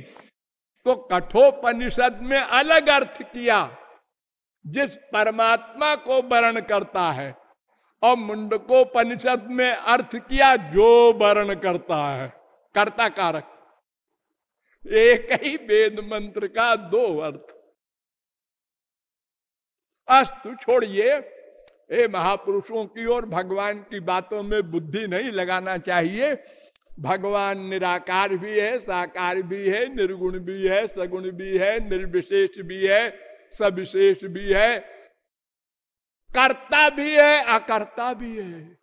तो कठोपनिषद में अलग अर्थ किया। जिस परमात्मा को वर्ण करता है। और मुंडकोपनिषद में अर्थ किया, जो वर्ण करता है। कर्ता कारक। एक ही वेद मंत्र का दो अर्थ। अस्तु छोड़िए। ए महापुरुषों की ओर भगवान की बातों में बुद्धि नहीं लगाना चाहिए। भगवान निराकार भी है, साकार भी है, निर्गुण भी है, सगुण भी है, निर्विशेष भी है, सविशेष भी है। कर्ता भी है, अकर्ता भी है।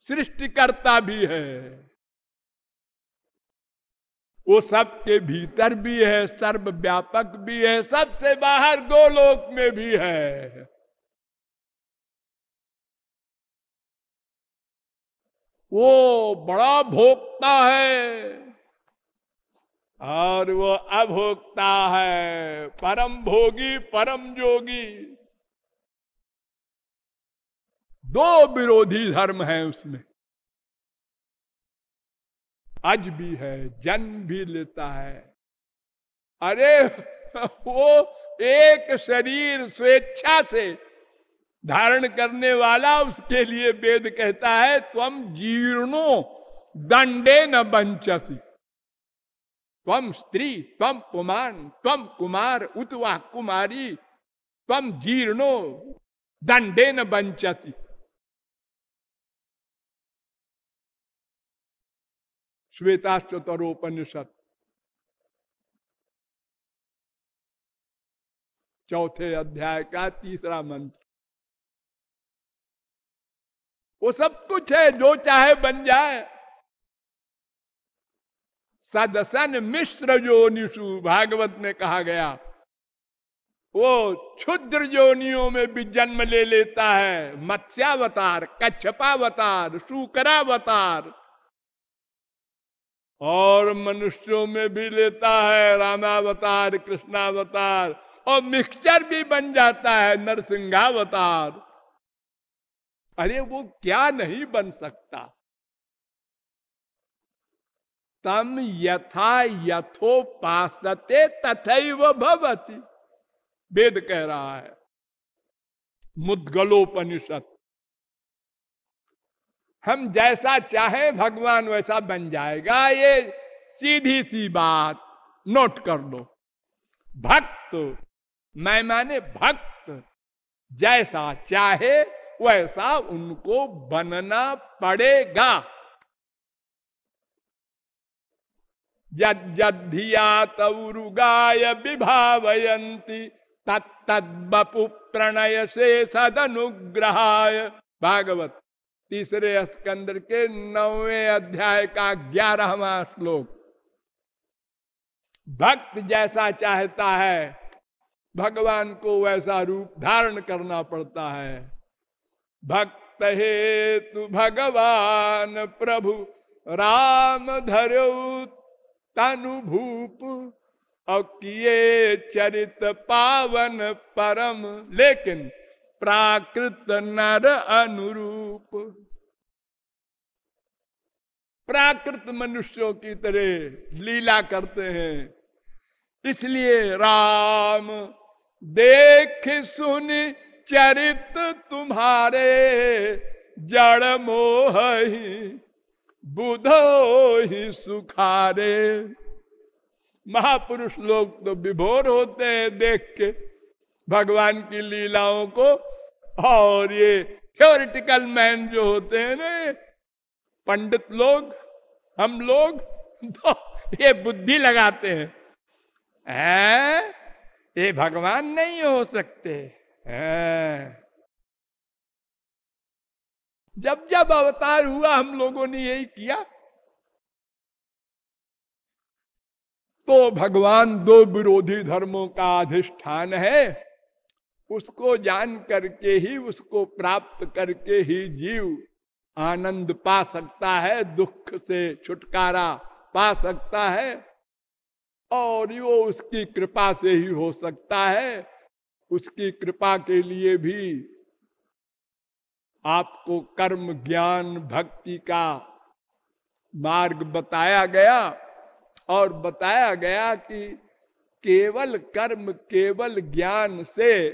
सृष्टिकर्ता भी है। वो सबके भीतर भी है, सर्वव्यापक भी है, सबसे बाहर दो गोलोक में भी है। वो बड़ा भोक्ता है और वो अभोक्ता है, परम भोगी, परम जोगी। दो विरोधी धर्म है उसमें। आज भी है जन्म भी लेता है। अरे, वो एक शरीर स्वेच्छा से धारण करने वाला उसके लिए वेद कहता है तुम जीर्णो दंडे न बंचसी तम स्त्री तम कुमान तम कुमार उतवा कुमारी तम जीर्णो दंडे न बंचसी श्वेताश्चतरोपनिषद चौथे अध्याय का तीसरा मंत्र। वो सब कुछ है, जो चाहे बन जाए। सदसन मिश्र जोनिषु भागवत में कहा गया। वो क्षुद्र जोनियों में भी जन्म ले लेता है। मत्स्यावतार, कच्छपावतार, शुकरावतार और मनुष्यों में भी लेता है रामावतार, कृष्णावतार, और मिक्सचर भी बन जाता है नरसिंहावतार। अरे वो क्या नहीं बन सकता? तम यथा यथो यथोपासते तथैव भवती, वेद कह रहा है। मुदगलोपनिषद। हम जैसा चाहे भगवान वैसा बन जाएगा। ये सीधी सी बात नोट कर लो। भक्त, मैं माने भक्त, जैसा चाहे वैसा उनको बनना पड़ेगा। यद्धिया तौरुगाय विभावयंती तत्तु प्रणय से सदनुग्रहाय। भागवत। तीसरे स्कंदर के नौवे अध्याय का ग्यारहवा श्लोक। भक्त जैसा चाहता है, भगवान को वैसा रूप धारण करना पड़ता है। भक्त हेतु भगवान प्रभु, राम धरो तनुभूप और किए चरित पावन परम। लेकिन प्राकृत नर अनुरूप। प्राकृत मनुष्यों की तरह लीला करते हैं। इसलिए राम, देख सुन चरित तुम्हारे, जड़ मोह बुधो ही सुखारे। महापुरुष लोग तो विभोर होते हैं देख के। भगवान की लीलाओं को। और ये थियोरिटिकल मैन जो होते हैं ना, पंडित लोग, हम लोग तो ये बुद्धि लगाते हैं। है? ये भगवान नहीं हो सकते। है? जब जब अवतार हुआ, हम लोगों ने यही किया। तो भगवान दो विरोधी धर्मों का अधिष्ठान है। उसको जान करके ही, उसको प्राप्त करके ही जीव आनंद पा सकता है, दुख से छुटकारा पा सकता है और वो उसकी कृपा से ही हो सकता है। उसकी कृपा के लिए भी आपको कर्म, ज्ञान, भक्ति का मार्ग बताया गया और बताया गया कि केवल कर्म, केवल ज्ञान से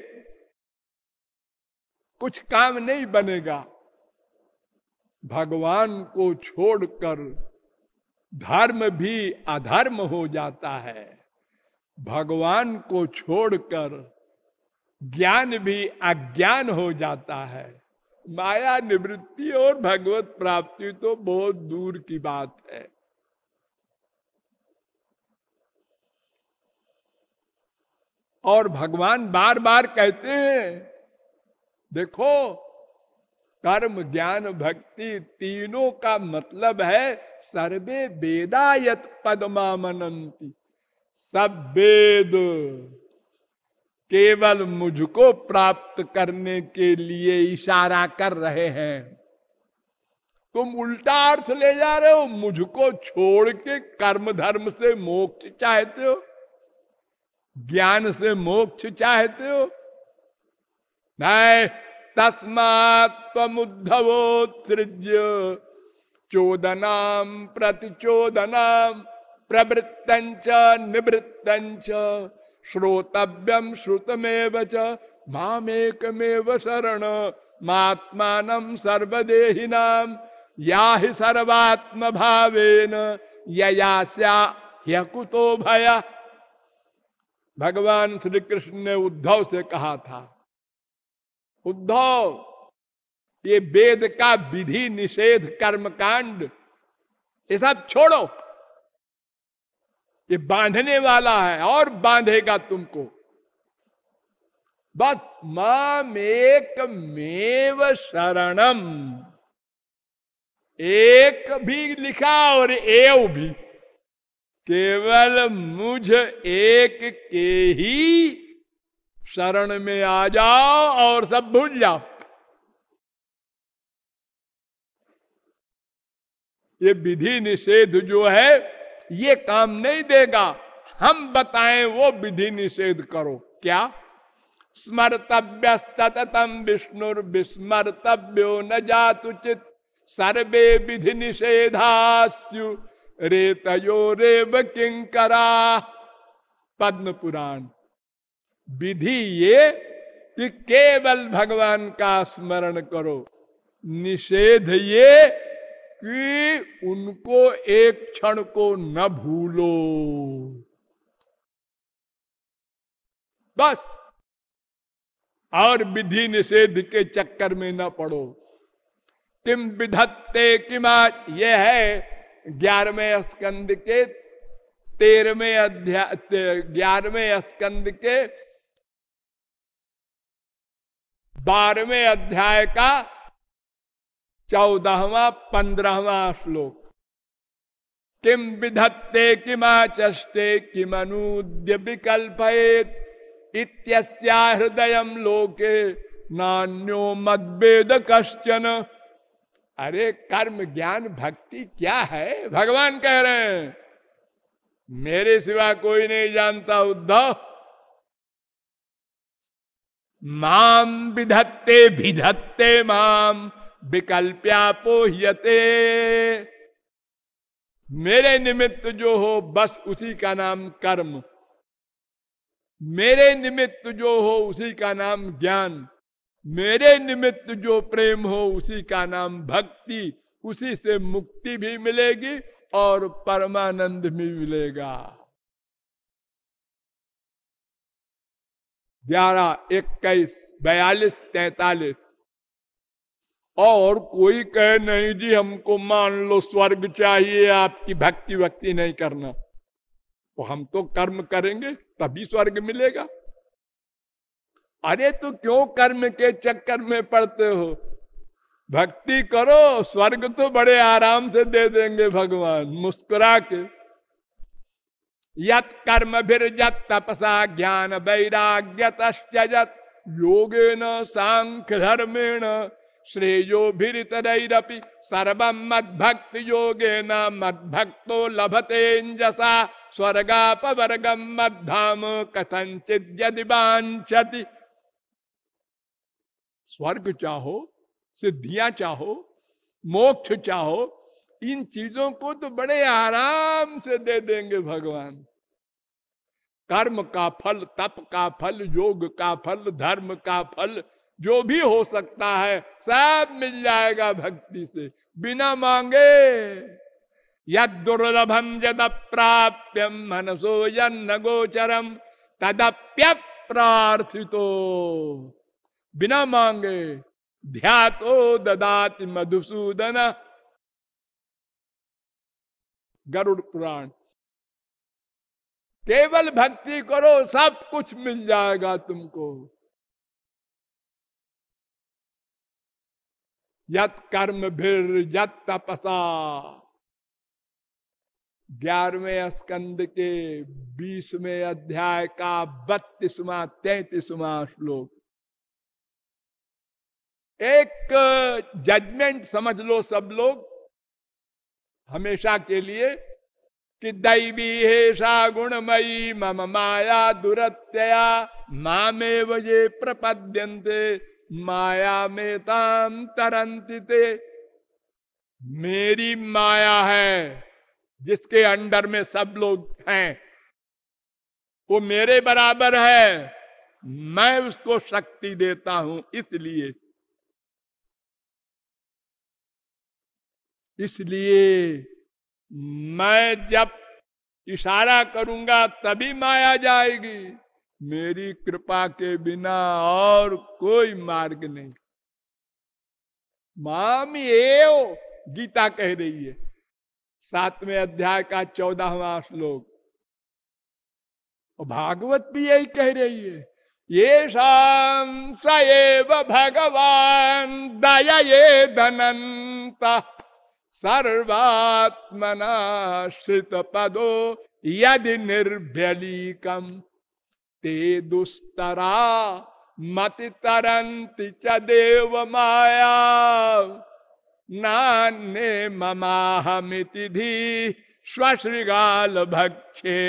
कुछ काम नहीं बनेगा। भगवान को छोड़कर धर्म भी अधर्म हो जाता है। भगवान को छोड़कर ज्ञान भी अज्ञान हो जाता है। माया निवृत्ति और भगवत प्राप्ति तो बहुत दूर की बात है। और भगवान बार बार कहते हैं देखो, कर्म, ज्ञान, भक्ति तीनों का मतलब है सर्वे वेदायत पदमा मनंती सब वेद केवल मुझको प्राप्त करने के लिए इशारा कर रहे हैं। तुम उल्टा अर्थ ले जा रहे हो, मुझको छोड़ के कर्म, धर्म से मोक्ष चाहते हो, ज्ञान से मोक्ष चाहते हो नहीं तस्मात्मुद्धवोत्सृज्य चोदनाम प्रतिचोदनाम प्रवृत्त निवृत्तंच श्रोतव्यम श्रुतमेव च शरण। मात्मान सर्वदेहिनाम या ही सर्वात्म भावेन यया कुतो भया। भगवान श्री कृष्ण ने उद्धव से कहा था उद्धव, ये वेद का विधि निषेध कर्मकांड, ये सब छोड़ो। ये बांधने वाला है, और बांधेगा तुमको। बस माम एक मेव शरणम। एक भी लिखा और एव भी, केवल मुझ एक के ही शरण में आ जाओ और सब भूल जाओ। ये विधि निषेध जो है, ये काम नहीं देगा। हम बताएँ वो विधि निषेध करो। क्या? स्मर्तव्य सततम विष्णु विस्मर्तव्यो न जातुचित सर्वे विधि निषेधास्यु। रेतयो रेव किंकरा पद्म पुराण विधि ये कि केवल भगवान का स्मरण करो। निषेध ये कि उनको एक क्षण को न भूलो। बस। और विधि निषेध के चक्कर में न पड़ो। किम विधत्ते किमा ये है ग्यारहवें स्कंद के, तेरहवें अध्याय ग्यारहवें स्कंद के बारहवें अध्याय का चौदहवा, पंद्रहवा श्लोक। किम विधत्ते किमा चष्टे किमनूद्य विकल्पयेत इत्यस्या हृदय लोके नान्यो मदवेद कश्चन। अरे, कर्म, ज्ञान, भक्ति क्या है? भगवान कह रहे हैं। मेरे सिवा कोई नहीं जानता, उद्धव। माम विधत्ते विधत्ते माम, विकल्प्या पोह्यते। मेरे निमित्त जो हो, बस उसी का नाम कर्म। मेरे निमित्त जो हो, उसी का नाम ज्ञान। मेरे निमित्त जो प्रेम हो, उसी का नाम भक्ति। उसी से मुक्ति भी मिलेगी और परमानंद भी मिलेगा। ग्यारह, इक्कीस, बयालीस, तैतालीस। और कोई कहे, नहीं जी, हमको मान लो, स्वर्ग चाहिए, आपकी भक्ति भक्ति नहीं करना। तो हम तो कर्म करेंगे, तभी स्वर्ग मिलेगा। अरे तो क्यों कर्म के चक्कर में पड़ते हो? भक्ति करो, स्वर्ग तो बड़े आराम से दे देंगे भगवान, मुस्कुरा के। यत कर्म फिर तपसा ज्ञान वैराग्य योगे न सांख्य धर्मेण श्रेयो भीतरपि सर्व मद योगे न मद भक्तो लभते स्वर्गापवर्गम मद्धाम कथंचित यदि वांछति स्वर्ग चाहो, सिद्धियाँ चाहो, मोक्ष चाहो इन चीज़ों को तो बड़े आराम से दे देंगे भगवान। कर्म का फल, तप का फल, योग का फल, धर्म का फल, जो भी हो सकता है, सब मिल जाएगा भक्ति से। बिना मांगे। यद दुर्लभम यद प्राप्यम मनसो यन्न गोचरम तदप्य प्रार्थितो बिना मांगे। ध्यातो ददाति मधुसूदन। गरुड़ पुराण। केवल भक्ति करो, सब कुछ मिल जाएगा तुमको। यत कर्म भीर, यत तपसा। ग्यारहवें स्कंद के बीसवें अध्याय का बत्तीसवा, तैतीसवा श्लोक। एक जजमेंट समझ लो सब लोग। हमेशा के लिए कि दैवी हेषा गुणमयी मम माया दुरत्यया मामे वजे प्रपद्यंते माया में ताम तरंतिते मेरी माया है, जिसके अंडर में सब लोग हैं, वो मेरे बराबर है, मैं उसको शक्ति देता हूँ, इसलिए इसलिए मैं जब इशारा करूँगा तभी माया जाएगी। मेरी कृपा के बिना और कोई मार्ग नहीं। माम एव, गीता कह रही है। सातवें अध्याय का चौदहवा श्लोक। भागवत भी यही कह रही है, ये शाम सएव भगवान दया ये धनंता सर्वात्मना श्रित पदो यदि निर्भलीकम ते दुस्तरा मति तरंति च देव माया नान्य ममाहमिति धी स्वश्रीगाल भक्षे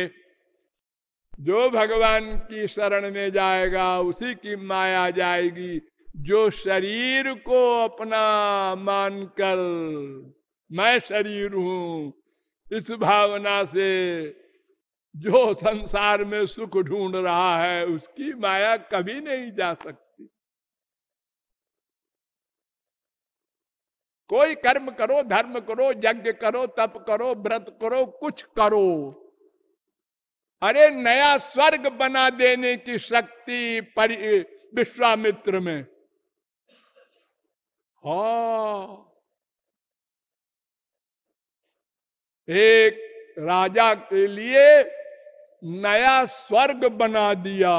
जो भगवान की शरण में जाएगा, उसी की माया जाएगी, जो शरीर को अपना मानकर मैं शरीर हूँ। इस भावना से जो संसार में सुख ढूंढ रहा है, उसकी माया कभी नहीं जा सकती। कोई कर्म करो, धर्म करो, यज्ञ करो, तप करो, व्रत करो, कुछ करो। अरे नया स्वर्ग बना देने की शक्ति परि, विश्वामित्र में। हा। एक राजा के लिए नया स्वर्ग बना दिया।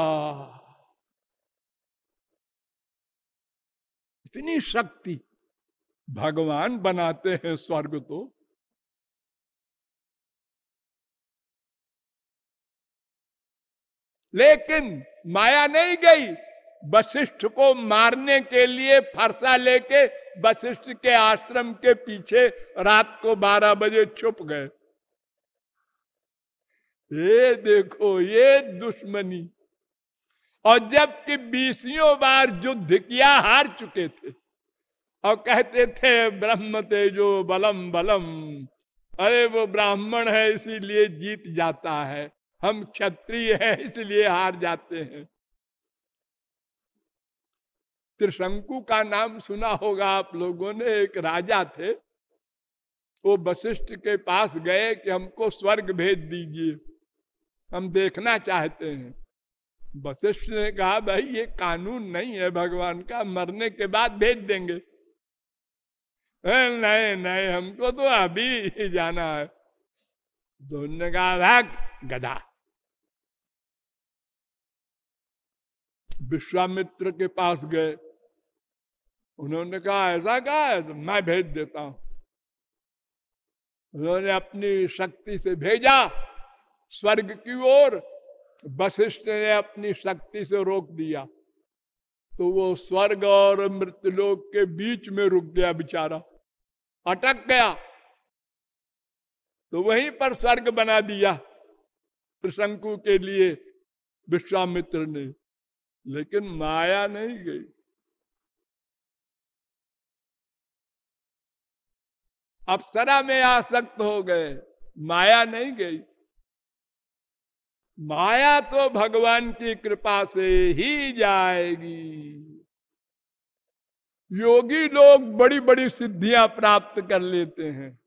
इतनी शक्ति भगवान बनाते हैं स्वर्ग तो। लेकिन माया नहीं गई, वशिष्ठ को मारने के लिए फरसा लेके वशिष्ठ के आश्रम के पीछे रात को बारह बजे छुप गए। ये देखो, ये दुश्मनी। और जबकि बीसियों बार युद्ध किया, हार चुके थे। और कहते थे, ब्रह्म तेजो बलम बलम। अरे, वो ब्राह्मण है, इसीलिए जीत जाता है। हम क्षत्रिय हैं, इसलिए हार जाते हैं। त्रिशंकु का नाम सुना होगा आप लोगों ने। एक राजा थे। वो वशिष्ठ के पास गए कि हमको स्वर्ग भेज दीजिए। हम देखना चाहते हैं। वशिष्ठ ने कहा, भाई, ये कानून नहीं है भगवान का। मरने के बाद भेज देंगे। नहीं नहीं, हमको तो अभी ही जाना है। दोनों कहा, भाग, गधा। विश्वामित्र के पास गए। उन्होंने कहा, ऐसा कहा है तो मैं भेज देता हूँ। उन्होंने अपनी शक्ति से भेजा, स्वर्ग की ओर, वशिष्ठ ने अपनी शक्ति से रोक दिया। तो वो स्वर्ग और मृत्युलोक के बीच में रुक गया बेचारा, अटक गया। तो वहीं पर स्वर्ग बना दिया त्रिशंकु के लिए विश्वामित्र ने, लेकिन माया नहीं गई। अप्सरा में आसक्त हो गए। माया नहीं गई। माया तो भगवान की कृपा से ही जाएगी। योगी लोग बड़ी बड़ी सिद्धियाँ प्राप्त कर लेते हैं।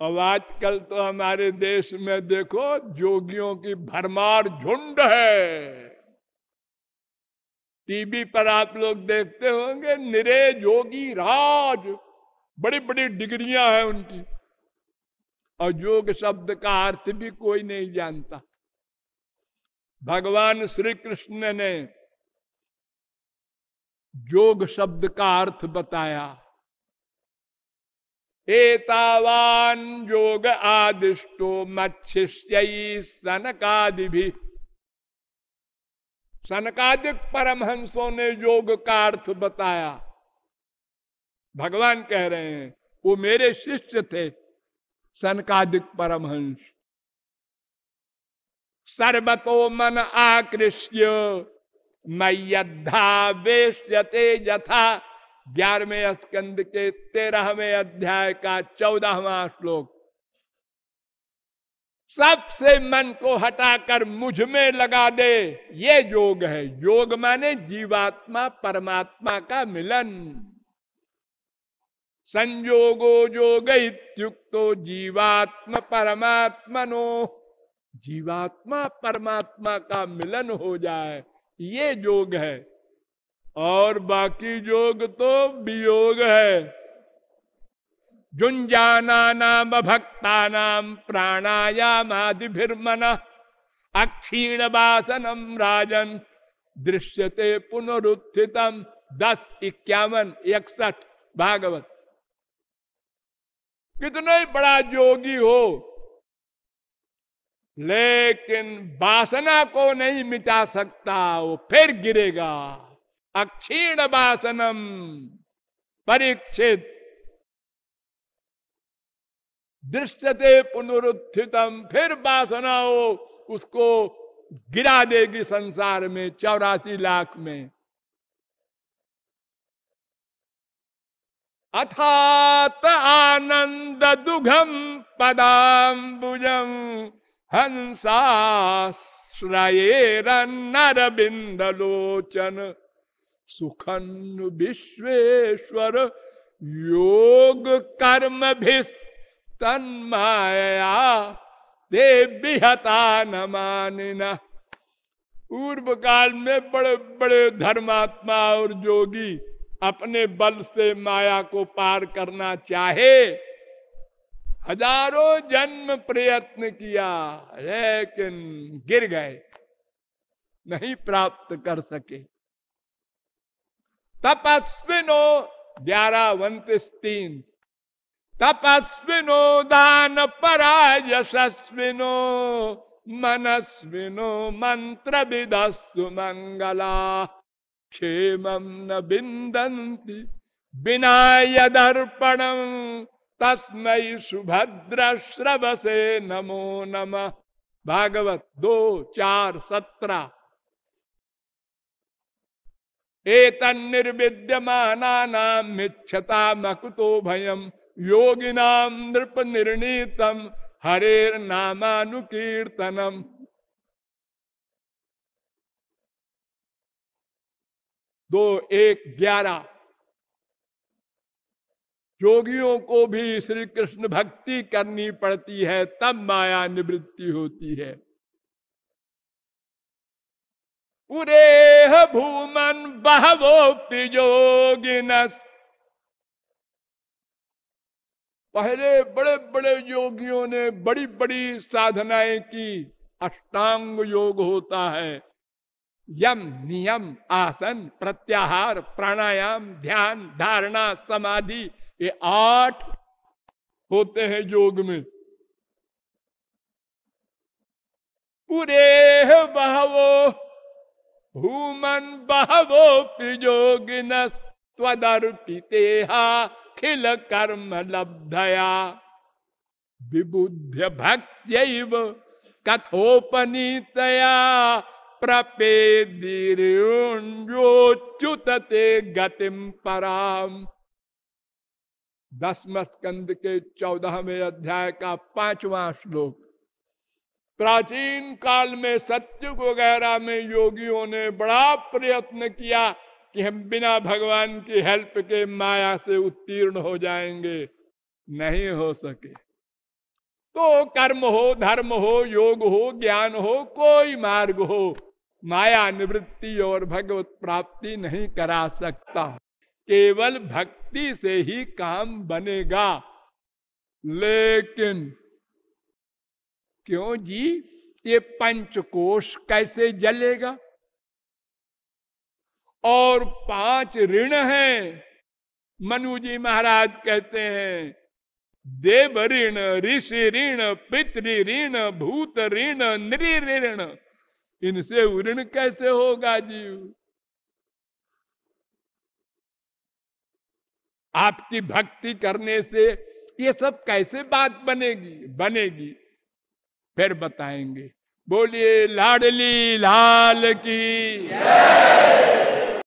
अब आजकल तो हमारे देश में देखो, जोगियों की भरमार झुंड है। टीवी पर आप लोग देखते होंगे निरे जोगी राज। बड़ी बड़ी डिग्रियाँ हैं उनकी। और योग शब्द का अर्थ भी कोई नहीं जानता। भगवान श्री कृष्ण ने योग शब्द का अर्थ बताया। एतावान योग आदिष्टो मत्स्य सनकादि भी सनकादिक परमहंसों ने योग का अर्थ बताया। भगवान कह रहे हैं, वो मेरे शिष्य थे, सनकादिक परमहंस। सर्वतो मन आकृष्य मैयधावेश्यते यथा। ग्यारहवें स्कंद के तेरहवें अध्याय का चौदहवा श्लोक। सबसे मन को हटाकर मुझमें लगा दे, ये योग है। योग माने जीवात्मा, परमात्मा का मिलन। संयोगो योग इत्युक्तो जीवात्मा परमात्मनो। जीवात्मा परमात्मा का मिलन हो जाए, ये योग है। और बाकी योग तो वियोग है। जुंजाना नाम भक्ता नाम प्राणायाम आदि आदिर्मन अक्षीण वासनम राजन, दृश्यते पुनरुत्थितम दस इक्यावन इकसठ भागवत। कितना ही बड़ा योगी हो। लेकिन वासना को नहीं मिटा सकता, वो फिर गिरेगा। अक्षीण वासनम परीक्षित। दृश्यते पुनरुत्थितम, फिर वासना हो, उसको गिरा देगी संसार में, चौरासी लाख में। अथात आनंद दुघम पदाम्बुजम हंसाश्रयेरबिंदलोचन सुखन विश्वेश्वर योग कर्म भिस तन्माया देव्यता न मानिना पूर्व काल में बड़े बड़े धर्मात्मा और योगी अपने बल से माया को पार करना चाहे। हज़ारों जन्म प्रयत्न किया, लेकिन गिर गए, नहीं प्राप्त कर सके। तपस्विनो ग्यारह उन्तीस तीन तपस्विनो दान परा यशस्विनो मनस्विनो मंत्र विदस्सु मंगला। क्षेम न बिंदंती बिना यदर्पणम तस्मय सुभद्र श्रव नमो नम भागवत दो चार सत्रह एतन निर्विद्यमाना मिच्छता मकुतो भयम योगिनाम नृप निर्णीतम हरेर दो एक ग्यारह। योगियों को भी श्री कृष्ण भक्ति करनी पड़ती है, तब माया निवृत्ति होती है। पूरे भूमन बहवो योगिनस पहले बड़े बड़े योगियों ने बड़ी बड़ी साधनाएँ की। अष्टांग योग होता है। यम नियम आसन प्रत्याहार प्राणायाम ध्यान धारणा समाधि ये आठ होते हैं योग में। पूरे बहवो, भूमन बहवो स्वदर्पिते खिल कर्म लब्धया। विबुद्ध भक्त कथोपनीतया प्रपेदीर्योच्युतते गतिम पराम। दसम स्कंद के चौदहवें अध्याय का पांचवा श्लोक। प्राचीन काल में सत्युग वगैरह में योगियों ने बड़ा प्रयत्न किया कि हम बिना भगवान की हेल्प के माया से उत्तीर्ण हो जाएँगे। नहीं हो सके। तो कर्म हो, धर्म हो, योग हो, ज्ञान हो, कोई मार्ग हो माया निवृत्ति और भगवत प्राप्ति नहीं करा सकता। केवल भक्ति से ही काम बनेगा। लेकिन क्यों जी? ये पंचकोश कैसे जलेगा? और पाँच ऋण हैं। मनु जी महाराज कहते हैं, देव ऋण, ऋषि ऋण, पितृ ऋण, भूत ऋण, नृ ऋण इनसे उण कैसे होगा जीव? आपकी भक्ति करने से ये सब कैसे बात बनेगी? बनेगी। फिर बताएँगे। बोलिए, लाडली लाल की।